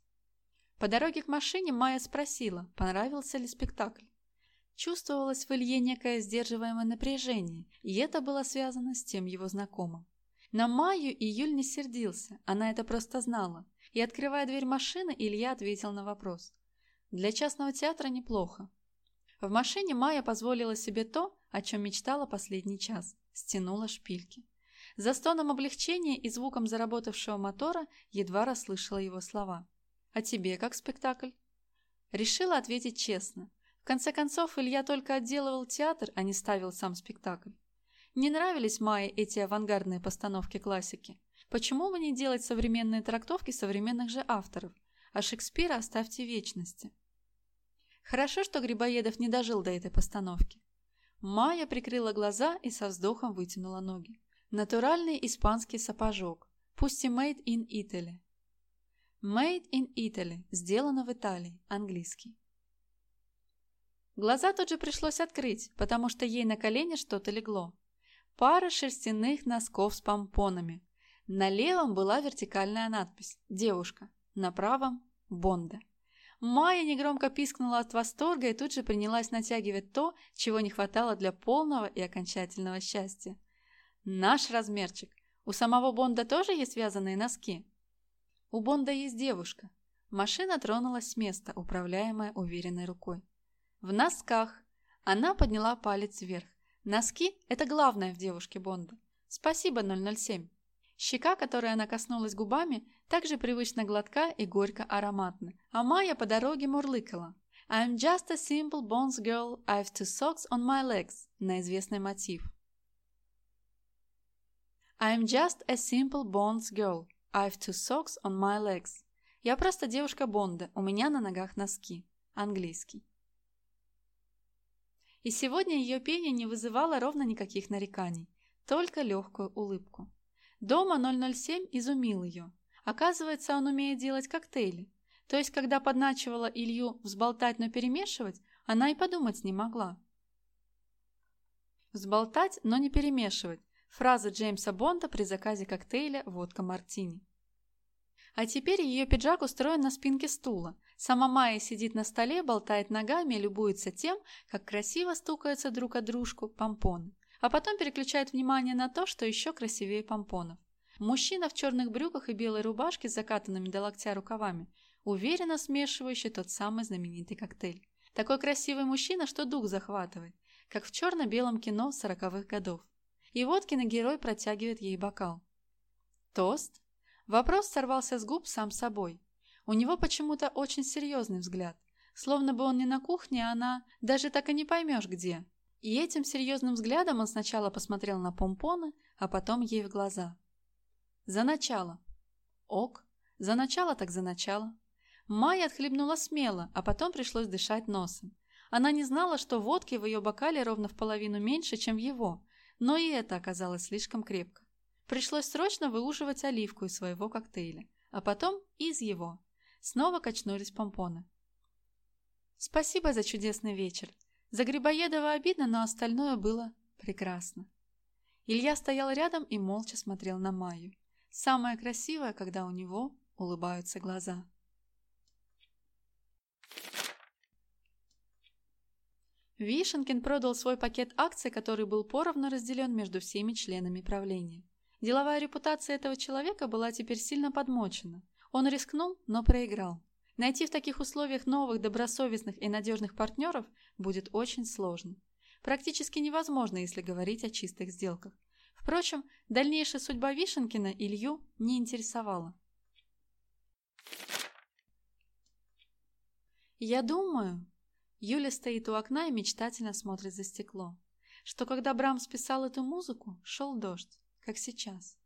По дороге к машине Майя спросила, понравился ли спектакль. Чувствовалось в Илье некое сдерживаемое напряжение, и это было связано с тем его знакомым. На Майю Июль не сердился, она это просто знала. И, открывая дверь машины, Илья ответил на вопрос. «Для частного театра неплохо. В машине Майя позволила себе то, о чем мечтала последний час. Стянула шпильки. За стоном облегчения и звуком заработавшего мотора едва расслышала его слова. «А тебе как спектакль?» Решила ответить честно. В конце концов, Илья только отделывал театр, а не ставил сам спектакль. Не нравились Майе эти авангардные постановки классики. Почему бы не делать современные трактовки современных же авторов, а Шекспира оставьте вечности? Хорошо, что Грибоедов не дожил до этой постановки. Майя прикрыла глаза и со вздохом вытянула ноги. Натуральный испанский сапожок, пусть и made in Italy. Made in Italy, сделано в Италии, английский. Глаза тут же пришлось открыть, потому что ей на колени что-то легло. Пара шерстяных носков с помпонами. На левом была вертикальная надпись «Девушка», на правом «Бонда». Майя негромко пискнула от восторга и тут же принялась натягивать то, чего не хватало для полного и окончательного счастья. «Наш размерчик. У самого Бонда тоже есть вязаные носки?» «У Бонда есть девушка». Машина тронулась с места, управляемая уверенной рукой. «В носках». Она подняла палец вверх. Носки – это главное в девушке Бонда. Спасибо, 007. Щека, которой она коснулась губами, также привычно гладка и горько ароматна. А Майя по дороге мурлыкала. I'm just a simple bones girl, I've two socks on my legs на известный мотив. I'm just a simple bones girl, I've two socks on my legs. Я просто девушка Бонда, у меня на ногах носки. Английский. И сегодня ее пение не вызывало ровно никаких нареканий, только легкую улыбку. Дома 007 изумил ее. Оказывается, он умеет делать коктейли. То есть, когда подначивала Илью взболтать, но перемешивать, она и подумать не могла. Взболтать, но не перемешивать. Фраза Джеймса Бонда при заказе коктейля «Водка-мартини». А теперь ее пиджак устроен на спинке стула, Сама Майя сидит на столе, болтает ногами и любуется тем, как красиво стукаются друг о дружку помпоны. А потом переключает внимание на то, что еще красивее помпонов. Мужчина в черных брюках и белой рубашке с закатанными до локтя рукавами, уверенно смешивающий тот самый знаменитый коктейль. Такой красивый мужчина, что дух захватывает, как в черно-белом кино сороковых годов. И вот киногерой протягивает ей бокал. Тост? Вопрос сорвался с губ сам собой. У него почему-то очень серьезный взгляд, словно бы он не на кухне, а она даже так и не поймешь где. И этим серьезным взглядом он сначала посмотрел на помпоны, а потом ей в глаза. За начало. Ок. За начало так за начало. Майя отхлебнула смело, а потом пришлось дышать носом. Она не знала, что водки в ее бокале ровно в половину меньше, чем в его, но и это оказалось слишком крепко. Пришлось срочно выуживать оливку из своего коктейля, а потом из его. Снова качнулись помпоны. Спасибо за чудесный вечер. За Грибоедова обидно, но остальное было прекрасно. Илья стоял рядом и молча смотрел на Майю. Самое красивое, когда у него улыбаются глаза. Вишенкин продал свой пакет акций, который был поровну разделен между всеми членами правления. Деловая репутация этого человека была теперь сильно подмочена. Он рискнул, но проиграл. Найти в таких условиях новых, добросовестных и надежных партнеров будет очень сложно. Практически невозможно, если говорить о чистых сделках. Впрочем, дальнейшая судьба Вишенкина Илью не интересовала. «Я думаю...» Юля стоит у окна и мечтательно смотрит за стекло. Что когда Брамс писал эту музыку, шел дождь, как сейчас.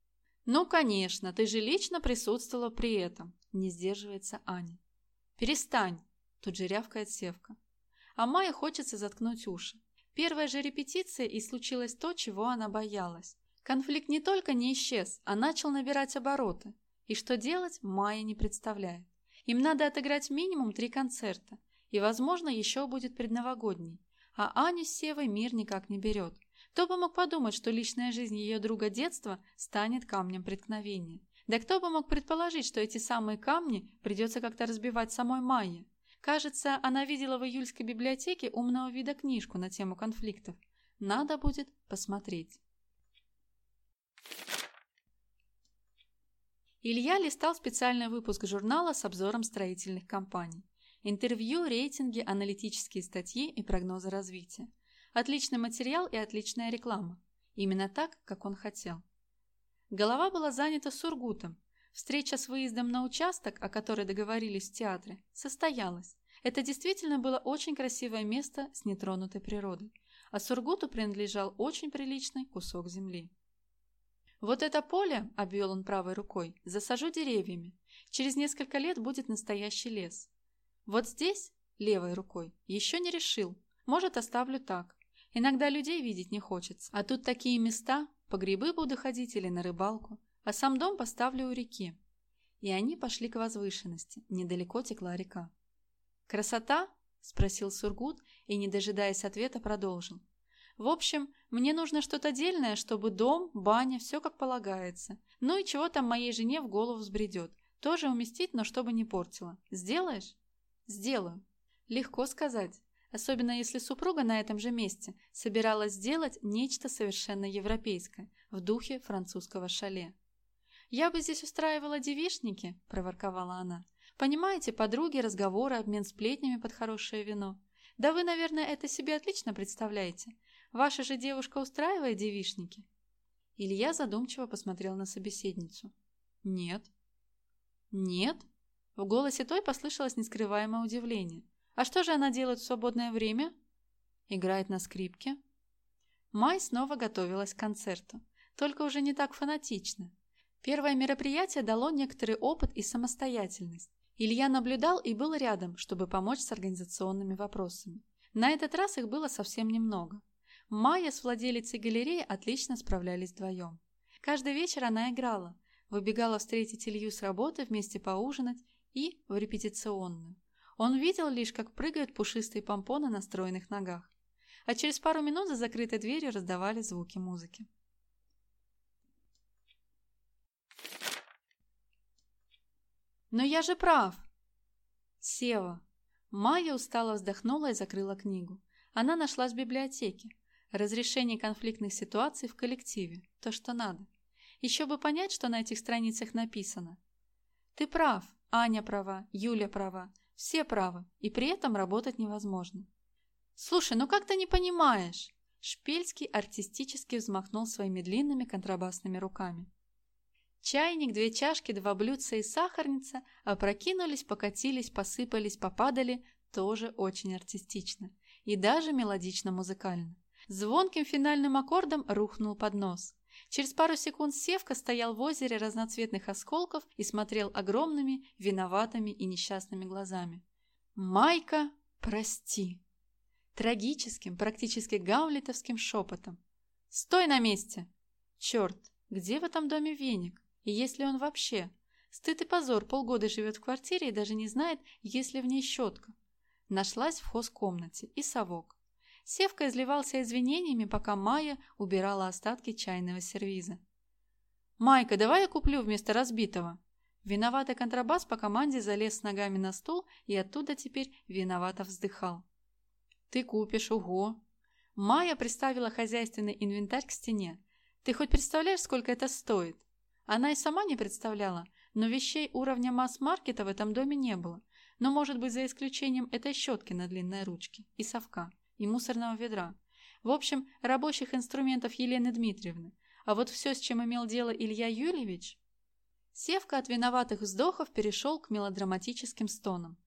«Ну, конечно, ты же лично присутствовала при этом», – не сдерживается Аня. «Перестань», – тут же рявкает Севка. А Майе хочется заткнуть уши. Первая же репетиция и случилось то, чего она боялась. Конфликт не только не исчез, а начал набирать обороты. И что делать, Майя не представляет. Им надо отыграть минимум три концерта. И, возможно, еще будет предновогодний. А Аню с Севой мир никак не берет. Кто бы мог подумать, что личная жизнь ее друга детства станет камнем преткновения? Да кто бы мог предположить, что эти самые камни придется как-то разбивать самой Майе? Кажется, она видела в июльской библиотеке умного вида книжку на тему конфликтов. Надо будет посмотреть. Илья листал специальный выпуск журнала с обзором строительных компаний. Интервью, рейтинги, аналитические статьи и прогнозы развития. Отличный материал и отличная реклама. Именно так, как он хотел. Голова была занята Сургутом. Встреча с выездом на участок, о которой договорились в театре, состоялась. Это действительно было очень красивое место с нетронутой природой. А Сургуту принадлежал очень приличный кусок земли. «Вот это поле», – обвел он правой рукой, – «засажу деревьями. Через несколько лет будет настоящий лес. Вот здесь, левой рукой, еще не решил. Может, оставлю так. Иногда людей видеть не хочется. А тут такие места, по грибы буду ходить или на рыбалку, а сам дом поставлю у реки. И они пошли к возвышенности, недалеко текла река. «Красота?» – спросил Сургут и, не дожидаясь ответа, продолжил. «В общем, мне нужно что-то дельное, чтобы дом, баня, все как полагается. Ну и чего там моей жене в голову взбредет. Тоже уместить, но чтобы не портило. Сделаешь?» «Сделаю». Легко сказать особенно если супруга на этом же месте собиралась сделать нечто совершенно европейское, в духе французского шале. «Я бы здесь устраивала девишники», – проворковала она. «Понимаете, подруги, разговоры, обмен сплетнями под хорошее вино. Да вы, наверное, это себе отлично представляете. Ваша же девушка устраивает девишники?» Илья задумчиво посмотрел на собеседницу. «Нет». «Нет?» В голосе той послышалось нескрываемое удивление. А что же она делает в свободное время? Играет на скрипке. Май снова готовилась к концерту, только уже не так фанатично. Первое мероприятие дало некоторый опыт и самостоятельность. Илья наблюдал и был рядом, чтобы помочь с организационными вопросами. На этот раз их было совсем немного. Майя с владелицей галереи отлично справлялись вдвоем. Каждый вечер она играла, выбегала встретить Илью с работы, вместе поужинать и в репетиционную. Он видел лишь, как прыгают пушистые помпоны на стройных ногах. А через пару минут за закрытой дверью раздавали звуки музыки. «Но я же прав!» «Сева!» Майя устало вздохнула и закрыла книгу. Она нашлась в библиотеке. Разрешение конфликтных ситуаций в коллективе. То, что надо. Еще бы понять, что на этих страницах написано. «Ты прав, Аня права, Юля права, все правы, и при этом работать невозможно. «Слушай, ну как ты не понимаешь?» Шпельский артистически взмахнул своими длинными контрабасными руками. Чайник, две чашки, два блюдца и сахарница опрокинулись, покатились, посыпались, попадали, тоже очень артистично. И даже мелодично-музыкально. Звонким финальным аккордом рухнул под нос. Через пару секунд Севка стоял в озере разноцветных осколков и смотрел огромными, виноватыми и несчастными глазами. «Майка, прости!» Трагическим, практически гаулитовским шепотом. «Стой на месте!» «Черт, где в этом доме веник? И есть ли он вообще?» Стыд и позор полгода живет в квартире и даже не знает, есть ли в ней щетка. Нашлась в хозкомнате и совок. Севка изливался извинениями, пока Майя убирала остатки чайного сервиза. «Майка, давай я куплю вместо разбитого». Виноватый контрабас по команде залез с ногами на стул и оттуда теперь виновато вздыхал. «Ты купишь, уго!» Майя приставила хозяйственный инвентарь к стене. «Ты хоть представляешь, сколько это стоит?» Она и сама не представляла, но вещей уровня масс-маркета в этом доме не было. Но, может быть, за исключением этой щетки на длинной ручке и совка и мусорного ведра. В общем, рабочих инструментов Елены Дмитриевны. А вот все, с чем имел дело Илья Юрьевич... Севка от виноватых вздохов перешел к мелодраматическим стонам.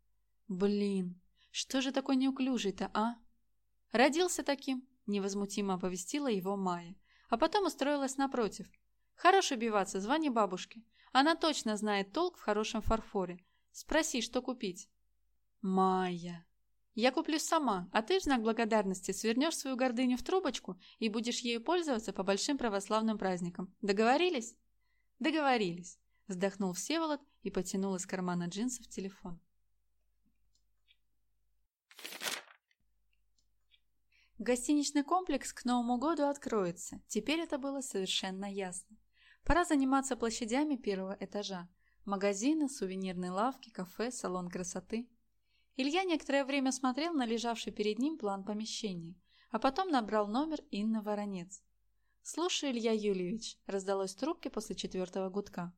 «Блин, что же такой неуклюжий-то, а?» «Родился таким», – невозмутимо оповестила его Майя. А потом устроилась напротив. «Хорош убиваться, звони бабушке. Она точно знает толк в хорошем фарфоре. Спроси, что купить». «Майя», я куплю сама, а ты в знак благодарности свернешь свою гордыню в трубочку и будешь ею пользоваться по большим православным праздникам. Договорились? Договорились. Вздохнул Всеволод и потянул из кармана джинсов телефон. Гостиничный комплекс к Новому году откроется. Теперь это было совершенно ясно. Пора заниматься площадями первого этажа. Магазины, сувенирные лавки, кафе, салон красоты – Илья некоторое время смотрел на лежавший перед ним план помещения, а потом набрал номер Инны Воронец. «Слушай, Илья Юльевич», – раздалось в трубке после четвертого гудка.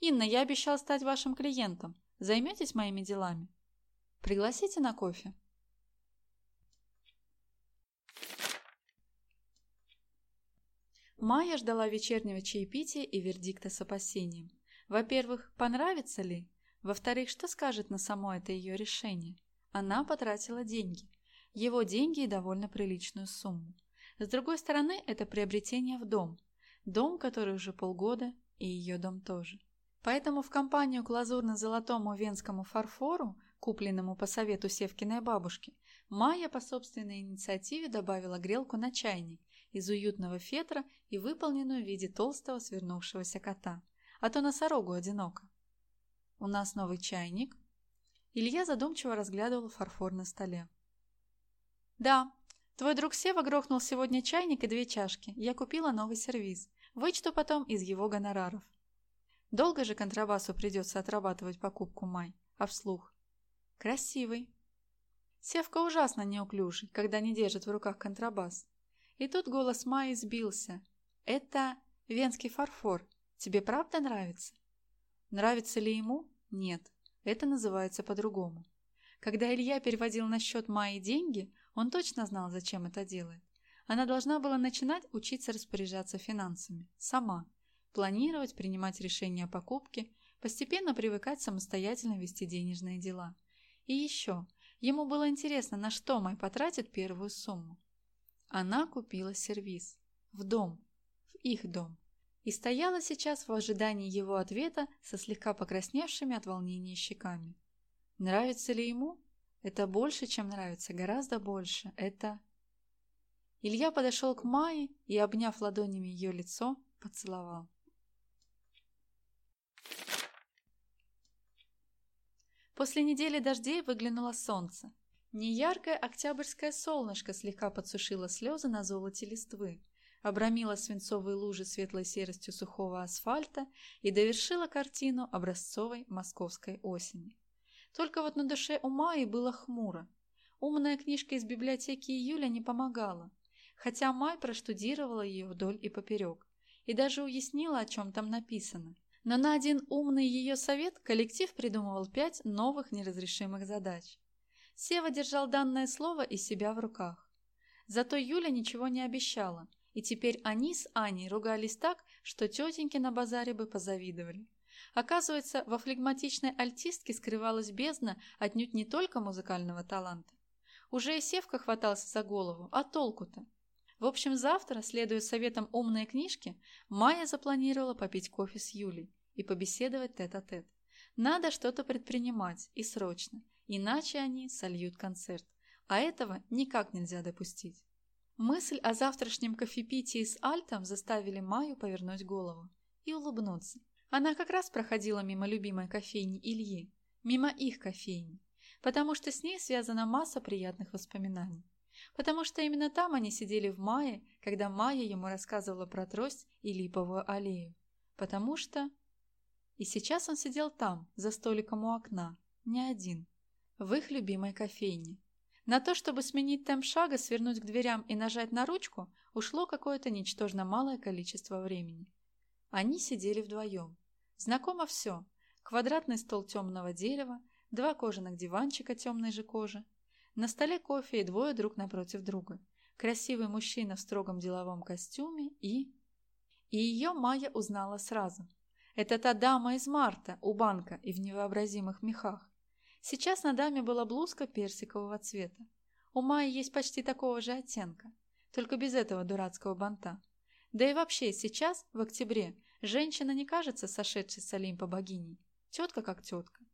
«Инна, я обещал стать вашим клиентом. Займетесь моими делами?» Пригласите на кофе. Майя ждала вечернего чаепития и вердикта с опасением. Во-первых, понравится ли? Во-вторых, что скажет на само это ее решение? Она потратила деньги. Его деньги и довольно приличную сумму. С другой стороны, это приобретение в дом. Дом, который уже полгода, и ее дом тоже. Поэтому в компанию к лазурно-золотому венскому фарфору, купленному по совету Севкиной бабушки, Майя по собственной инициативе добавила грелку на чайник из уютного фетра и выполненную в виде толстого свернувшегося кота, а то носорогу одиноко. «У нас новый чайник». Илья задумчиво разглядывал фарфор на столе. «Да, твой друг Сева грохнул сегодня чайник и две чашки. Я купила новый сервиз. Вычту потом из его гонораров». Долго же контрабасу придется отрабатывать покупку Май, а вслух. Красивый. Севка ужасно неуклюжий, когда не держит в руках контрабас. И тут голос Майи сбился. «Это венский фарфор. Тебе правда нравится?» Нравится ли ему? Нет. Это называется по-другому. Когда Илья переводил на счет Майи деньги, он точно знал, зачем это делает. Она должна была начинать учиться распоряжаться финансами. Сама. Планировать, принимать решения о покупке, постепенно привыкать самостоятельно вести денежные дела. И еще. Ему было интересно, на что Май потратит первую сумму. Она купила сервиз. В дом. В их дом. И стояла сейчас в ожидании его ответа со слегка покрасневшими от волнения щеками. Нравится ли ему? Это больше, чем нравится, гораздо больше. Это... Илья подошел к Майе и, обняв ладонями ее лицо, поцеловал. После недели дождей выглянуло солнце. Неяркое октябрьское солнышко слегка подсушило слезы на золоте листвы, обрамило свинцовые лужи светлой серостью сухого асфальта и довершило картину образцовой московской осени. Только вот на душе у Майи было хмуро. Умная книжка из библиотеки Июля не помогала, хотя Май проштудировала ее вдоль и поперек и даже уяснила, о чем там написано. Но на один умный ее совет коллектив придумывал пять новых неразрешимых задач. Сева держал данное слово и себя в руках. Зато Юля ничего не обещала, и теперь они с Аней ругались так, что тетеньки на базаре бы позавидовали. Оказывается, во флегматичной альтистке скрывалась бездна отнюдь не только музыкального таланта. Уже и Севка хватался за голову, а толку-то? В общем, завтра, следуя советам умной книжки, Майя запланировала попить кофе с Юлей и побеседовать тет-а-тет. -тет. Надо что-то предпринимать, и срочно, иначе они сольют концерт, а этого никак нельзя допустить. Мысль о завтрашнем кофепитии с Альтом заставили Майю повернуть голову и улыбнуться. Она как раз проходила мимо любимой кофейни Ильи, мимо их кофейни, потому что с ней связана масса приятных воспоминаний. Потому что именно там они сидели в мае, когда Майя ему рассказывала про трость и липовую аллею. Потому что... И сейчас он сидел там, за столиком у окна, не один в их любимой кофейне. На то, чтобы сменить темп шага, свернуть к дверям и нажать на ручку, ушло какое-то ничтожно малое количество времени. Они сидели вдвоем. Знакомо все. Квадратный стол темного дерева, два кожаных диванчика темной же кожи. На столе кофе и двое друг напротив друга. Красивый мужчина в строгом деловом костюме и... И ее Майя узнала сразу. Это та дама из марта у банка и в невообразимых мехах. Сейчас на даме была блузка персикового цвета. У Майи есть почти такого же оттенка, только без этого дурацкого банта. Да и вообще сейчас, в октябре, женщина не кажется сошедшей с Олимпа богиней. Тетка как тетка.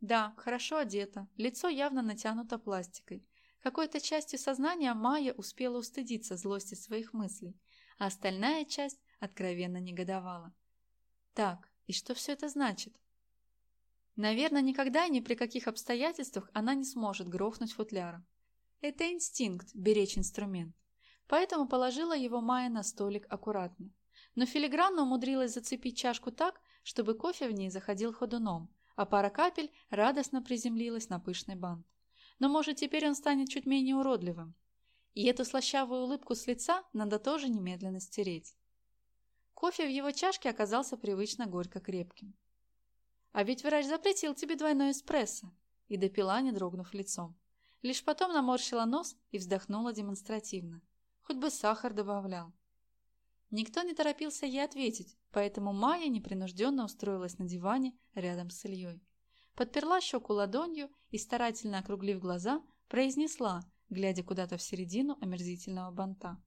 Да, хорошо одета, лицо явно натянуто пластикой. Какой-то частью сознания Майя успела устыдиться злости своих мыслей, а остальная часть откровенно негодовала. Так, и что все это значит? Наверное, никогда ни при каких обстоятельствах она не сможет грохнуть футляром. Это инстинкт – беречь инструмент. Поэтому положила его Майя на столик аккуратно. Но филигранно умудрилась зацепить чашку так, чтобы кофе в ней заходил ходуном, а пара капель радостно приземлилась на пышный бант. Но, может, теперь он станет чуть менее уродливым. И эту слащавую улыбку с лица надо тоже немедленно стереть. Кофе в его чашке оказался привычно горько крепким. А ведь врач запретил тебе двойной эспрессо. и допила, не дрогнув лицом. Лишь потом наморщила нос и вздохнула демонстративно. Хоть бы сахар добавлял. Никто не торопился ей ответить, поэтому Майя непринужденно устроилась на диване рядом с Ильей. Подперла щеку ладонью и, старательно округлив глаза, произнесла, глядя куда-то в середину омерзительного банта.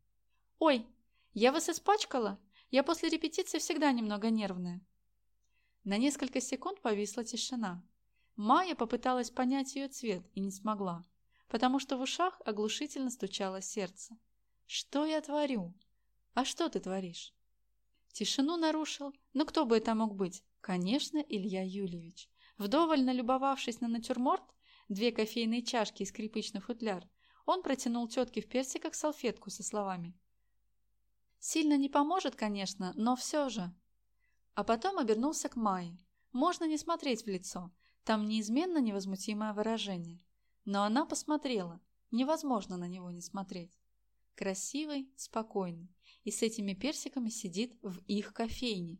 «Ой, я вас испачкала? Я после репетиции всегда немного нервная». На несколько секунд повисла тишина. Майя попыталась понять ее цвет и не смогла, потому что в ушах оглушительно стучало сердце. «Что я творю? А что ты творишь?» Тишину нарушил, но кто бы это мог быть? Конечно, Илья Юльевич. Вдоволь налюбовавшись на натюрморт, две кофейные чашки и скрипичный футляр, он протянул тетке в персиках салфетку со словами. «Сильно не поможет, конечно, но все же». А потом обернулся к Майе. Можно не смотреть в лицо, там неизменно невозмутимое выражение. Но она посмотрела, невозможно на него не смотреть. Красивый, спокойный, и с этими персиками сидит в их кофейне.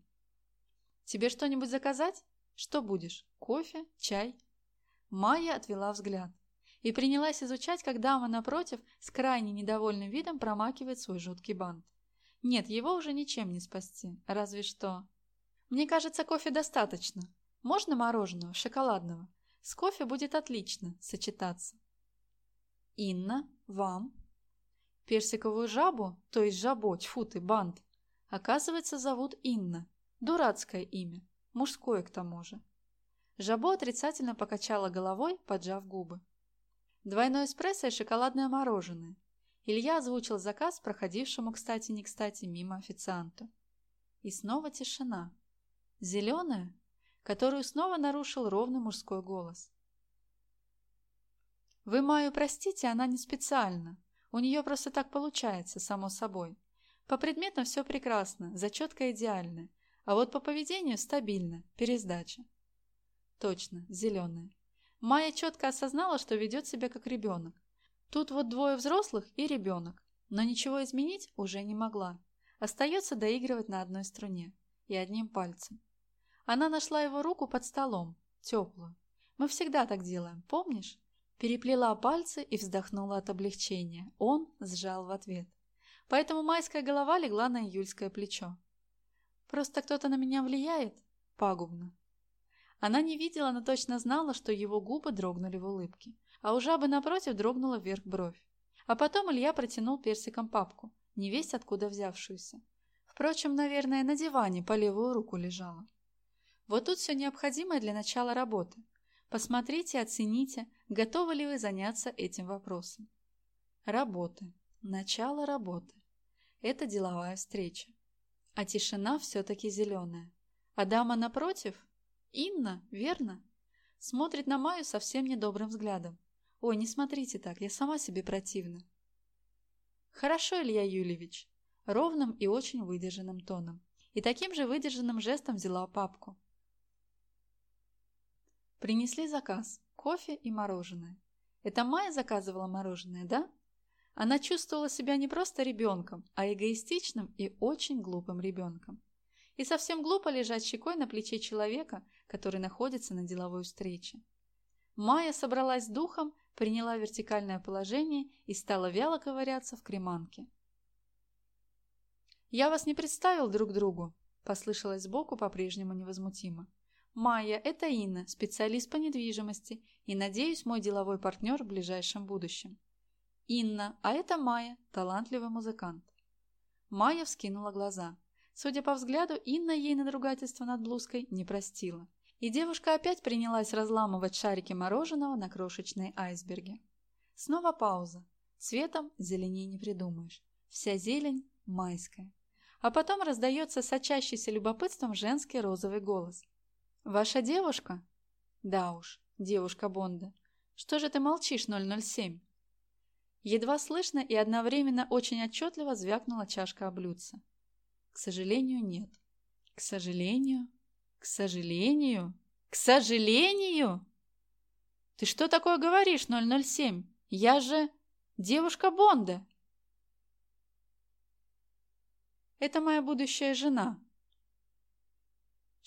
«Тебе что-нибудь заказать? Что будешь? Кофе? Чай?» Майя отвела взгляд и принялась изучать, как дама напротив с крайне недовольным видом промакивает свой жуткий бант. Нет, его уже ничем не спасти, разве что... Мне кажется, кофе достаточно. Можно мороженого, шоколадного? С кофе будет отлично сочетаться. Инна, вам? Персиковую жабу, то есть жабо, тьфу ты, бант, оказывается, зовут Инна. Дурацкое имя, мужское к тому же. Жабо отрицательно покачала головой, поджав губы. Двойной эспрессо и шоколадное мороженое. Илья озвучил заказ проходившему, кстати, не кстати, мимо официанту. И снова тишина. Зеленая, которую снова нарушил ровный мужской голос. «Вы Маю простите, она не специально. У нее просто так получается, само собой. По предметам все прекрасно, зачетка идеальная, а вот по поведению стабильно, пересдача». Точно, зеленая. Майя четко осознала, что ведет себя как ребенок. Тут вот двое взрослых и ребенок, но ничего изменить уже не могла. Остается доигрывать на одной струне и одним пальцем. Она нашла его руку под столом, теплую. Мы всегда так делаем, помнишь? Переплела пальцы и вздохнула от облегчения. Он сжал в ответ. Поэтому майская голова легла на июльское плечо. Просто кто-то на меня влияет? Пагубно. Она не видела, но точно знала, что его губы дрогнули в улыбке, а у жабы напротив дрогнула вверх бровь. А потом Илья протянул персиком папку, не весь откуда взявшуюся. Впрочем, наверное, на диване по левую руку лежала. Вот тут все необходимое для начала работы. Посмотрите, оцените, готовы ли вы заняться этим вопросом. Работы. Начало работы. Это деловая встреча. А тишина все-таки зеленая. А дама напротив? Инна, верно? Смотрит на Маю совсем недобрым взглядом. Ой, не смотрите так, я сама себе противна. Хорошо, Илья Юльевич. Ровным и очень выдержанным тоном. И таким же выдержанным жестом взяла папку. Принесли заказ – кофе и мороженое. Это Майя заказывала мороженое, да? Она чувствовала себя не просто ребенком, а эгоистичным и очень глупым ребенком. И совсем глупо лежать щекой на плече человека, который находится на деловой встрече. Майя собралась с духом, приняла вертикальное положение и стала вяло ковыряться в креманке. «Я вас не представил друг другу», – послышалось сбоку по-прежнему невозмутимо. Майя – это Инна, специалист по недвижимости и, надеюсь, мой деловой партнер в ближайшем будущем. Инна, а это Майя, талантливый музыкант. Майя вскинула глаза. Судя по взгляду, Инна ей надругательство над блузкой не простила. И девушка опять принялась разламывать шарики мороженого на крошечные айсберги. Снова пауза. Цветом зеленей не придумаешь. Вся зелень майская. А потом раздается сочащийся любопытством женский розовый голос – «Ваша девушка?» «Да уж, девушка Бонда. Что же ты молчишь, 007?» Едва слышно и одновременно очень отчетливо звякнула чашка облюдца. «К сожалению, нет. К сожалению, к сожалению, к сожалению!» «Ты что такое говоришь, 007? Я же девушка Бонда!» «Это моя будущая жена»,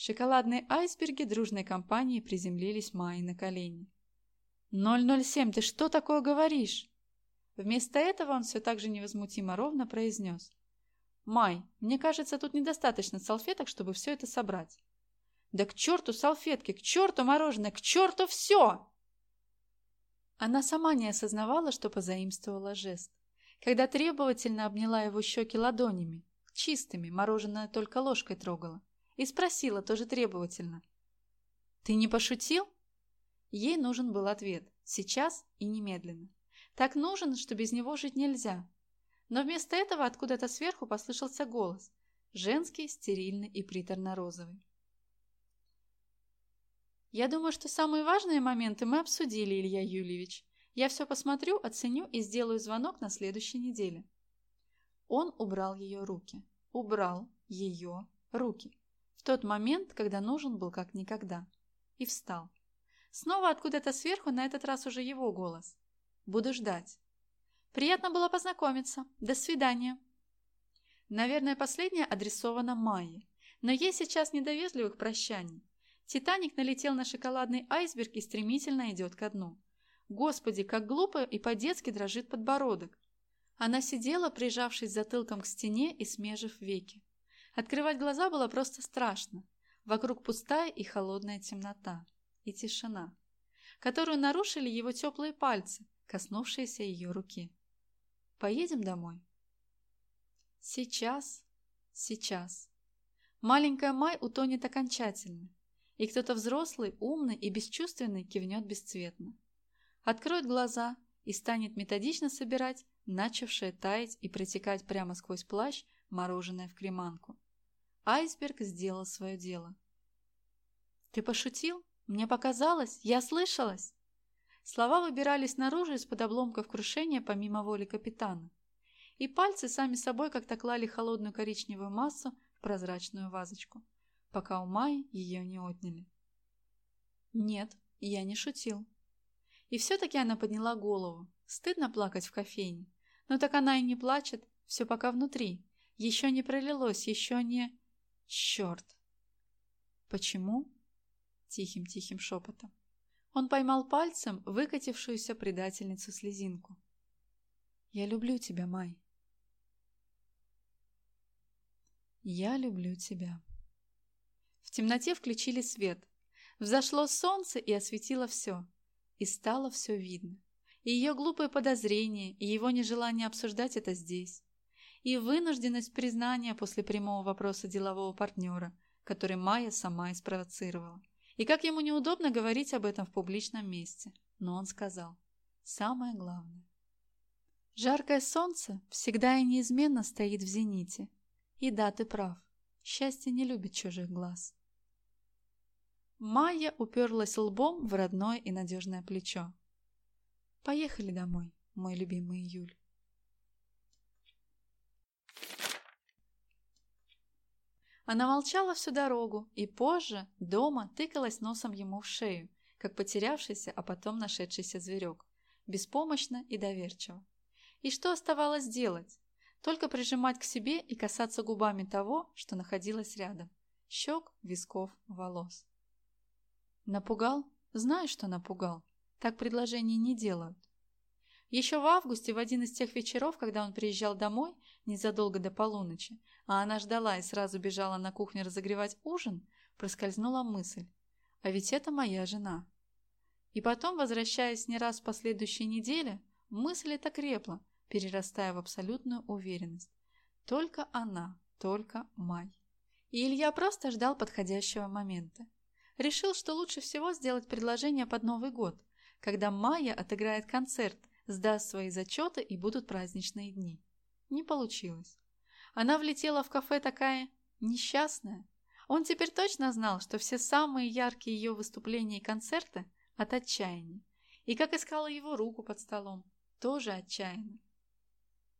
Шоколадные айсберги дружной компании приземлились Майи на колени. «007, ты что такое говоришь?» Вместо этого он все так же невозмутимо ровно произнес. «Май, мне кажется, тут недостаточно салфеток, чтобы все это собрать». «Да к черту салфетки, к черту мороженое, к черту все!» Она сама не осознавала, что позаимствовала жест. Когда требовательно обняла его щеки ладонями, чистыми, мороженое только ложкой трогала, и спросила тоже требовательно. «Ты не пошутил?» Ей нужен был ответ, сейчас и немедленно. Так нужен, что без него жить нельзя. Но вместо этого откуда-то сверху послышался голос, женский, стерильный и приторно-розовый. «Я думаю, что самые важные моменты мы обсудили, Илья Юльевич. Я все посмотрю, оценю и сделаю звонок на следующей неделе». Он убрал ее руки. Убрал ее руки. В тот момент, когда нужен был как никогда. И встал. Снова откуда-то сверху, на этот раз уже его голос. «Буду ждать». «Приятно было познакомиться. До свидания». Наверное, последняя адресована Майе. Но ей сейчас недовезливых прощаний. Титаник налетел на шоколадный айсберг и стремительно идет ко дну. Господи, как глупо и по-детски дрожит подбородок. Она сидела, прижавшись затылком к стене и смежив веки. Открывать глаза было просто страшно. Вокруг пустая и холодная темнота и тишина, которую нарушили его теплые пальцы, коснувшиеся ее руки. «Поедем домой?» «Сейчас, сейчас». Маленькая Май утонет окончательно, и кто-то взрослый, умный и бесчувственный кивнет бесцветно. Откроет глаза и станет методично собирать начавшее таять и протекать прямо сквозь плащ мороженое в креманку. Айсберг сделал свое дело. «Ты пошутил?» Мне показалось, я слышалась. Слова выбирались наружу из-под обломков крушения помимо воли капитана. И пальцы сами собой как-то клали холодную коричневую массу в прозрачную вазочку, пока у Майи ее не отняли. Нет, я не шутил. И все-таки она подняла голову. Стыдно плакать в кофейне. Но так она и не плачет, все пока внутри. Еще не пролилось, еще не... Черт! Почему? тихим-тихим шепотом. Он поймал пальцем выкатившуюся предательницу слезинку. «Я люблю тебя, Май». «Я люблю тебя». В темноте включили свет. Взошло солнце и осветило все. И стало все видно. И ее глупые подозрения, и его нежелание обсуждать это здесь. И вынужденность признания после прямого вопроса делового партнера, который Майя сама и спровоцировала. И как ему неудобно говорить об этом в публичном месте. Но он сказал. Самое главное. Жаркое солнце всегда и неизменно стоит в зените. И да, ты прав. Счастье не любит чужих глаз. Майя уперлась лбом в родное и надежное плечо. Поехали домой, мой любимый июль. Она молчала всю дорогу и позже, дома, тыкалась носом ему в шею, как потерявшийся, а потом нашедшийся зверек, беспомощно и доверчиво. И что оставалось делать? Только прижимать к себе и касаться губами того, что находилось рядом. Щек, висков, волос. Напугал? Знаю, что напугал. Так предложений не делают. Еще в августе, в один из тех вечеров, когда он приезжал домой, незадолго до полуночи, а она ждала и сразу бежала на кухню разогревать ужин, проскользнула мысль. А ведь это моя жена. И потом, возвращаясь не раз в последующей неделе, мысль эта крепла, перерастая в абсолютную уверенность. Только она, только Май. И Илья просто ждал подходящего момента. Решил, что лучше всего сделать предложение под Новый год, когда Майя отыграет концерт, сдаст свои зачеты и будут праздничные дни. Не получилось. Она влетела в кафе такая несчастная. Он теперь точно знал, что все самые яркие ее выступления и концерты от отчаяния. И как искала его руку под столом, тоже отчаянно.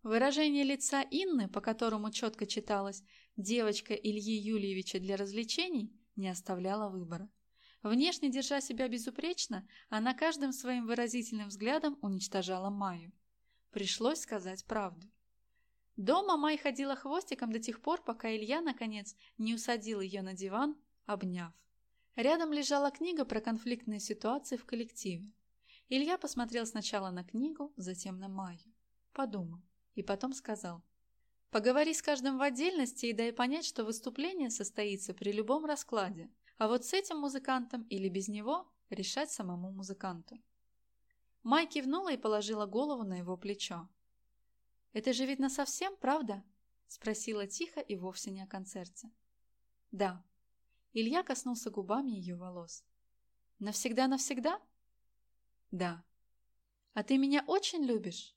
Выражение лица Инны, по которому четко читалось «девочка Ильи Юльевича для развлечений», не оставляло выбора. Внешне держа себя безупречно, она каждым своим выразительным взглядом уничтожала Майю. Пришлось сказать правду. Дома Май ходила хвостиком до тех пор, пока Илья, наконец, не усадил ее на диван, обняв. Рядом лежала книга про конфликтные ситуации в коллективе. Илья посмотрел сначала на книгу, затем на Майю. Подумал и потом сказал. Поговори с каждым в отдельности и дай понять, что выступление состоится при любом раскладе, а вот с этим музыкантом или без него решать самому музыканту. Май кивнула и положила голову на его плечо. «Это же видно совсем, правда?» – спросила тихо и вовсе не о концерте. «Да». Илья коснулся губами ее волос. «Навсегда-навсегда?» «Да». «А ты меня очень любишь?»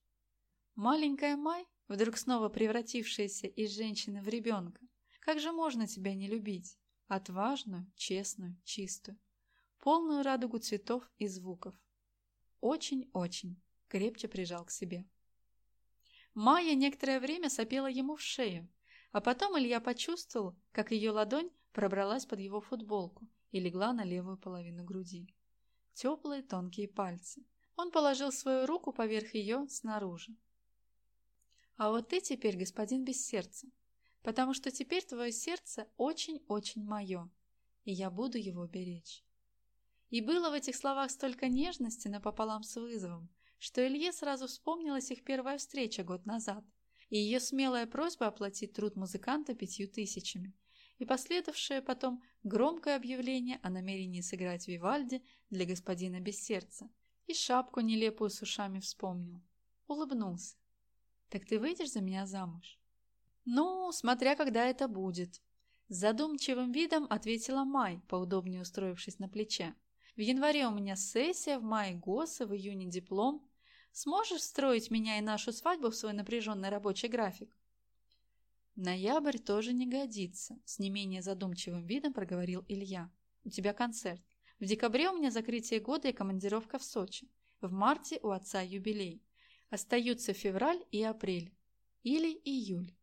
Маленькая Май, вдруг снова превратившаяся из женщины в ребенка, как же можно тебя не любить? Отважную, честную, чистую, полную радугу цветов и звуков. Очень-очень крепче прижал к себе. Майя некоторое время сопела ему в шею, а потом Илья почувствовал, как ее ладонь пробралась под его футболку и легла на левую половину груди. Теплые тонкие пальцы. Он положил свою руку поверх ее снаружи. «А вот ты теперь господин без сердца, потому что теперь твое сердце очень-очень мое, и я буду его беречь». И было в этих словах столько нежности напополам с вызовом, что Илье сразу вспомнилась их первая встреча год назад и ее смелая просьба оплатить труд музыканта пятью тысячами, и последовавшее потом громкое объявление о намерении сыграть Вивальди для господина без сердца, и шапку нелепую с ушами вспомнил. Улыбнулся. «Так ты выйдешь за меня замуж?» «Ну, смотря когда это будет», с задумчивым видом ответила Май, поудобнее устроившись на плече. В январе у меня сессия, в мае ГОСы, в июне диплом. Сможешь встроить меня и нашу свадьбу в свой напряженный рабочий график?» «Ноябрь тоже не годится», – с не менее задумчивым видом проговорил Илья. «У тебя концерт. В декабре у меня закрытие года и командировка в Сочи. В марте у отца юбилей. Остаются февраль и апрель. Или июль».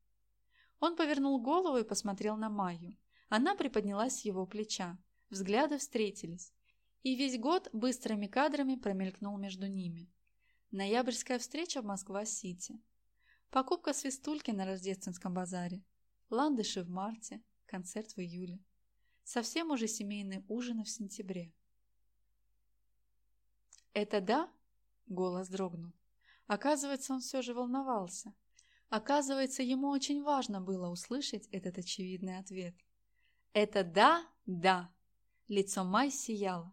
Он повернул голову и посмотрел на Майю. Она приподнялась с его плеча. Взгляды встретились. И весь год быстрыми кадрами промелькнул между ними. Ноябрьская встреча в Москва-Сити. Покупка свистульки на рождественском базаре. Ландыши в марте, концерт в июле. Совсем уже семейные ужины в сентябре. «Это да?» – голос дрогнул. Оказывается, он все же волновался. Оказывается, ему очень важно было услышать этот очевидный ответ. «Это да, да!» Лицо Май сияло.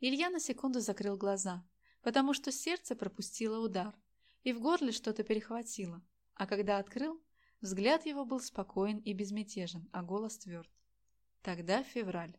Илья на секунду закрыл глаза потому что сердце пропустило удар, и в горле что-то перехватило, а когда открыл, взгляд его был спокоен и безмятежен, а голос тверд. Тогда февраль.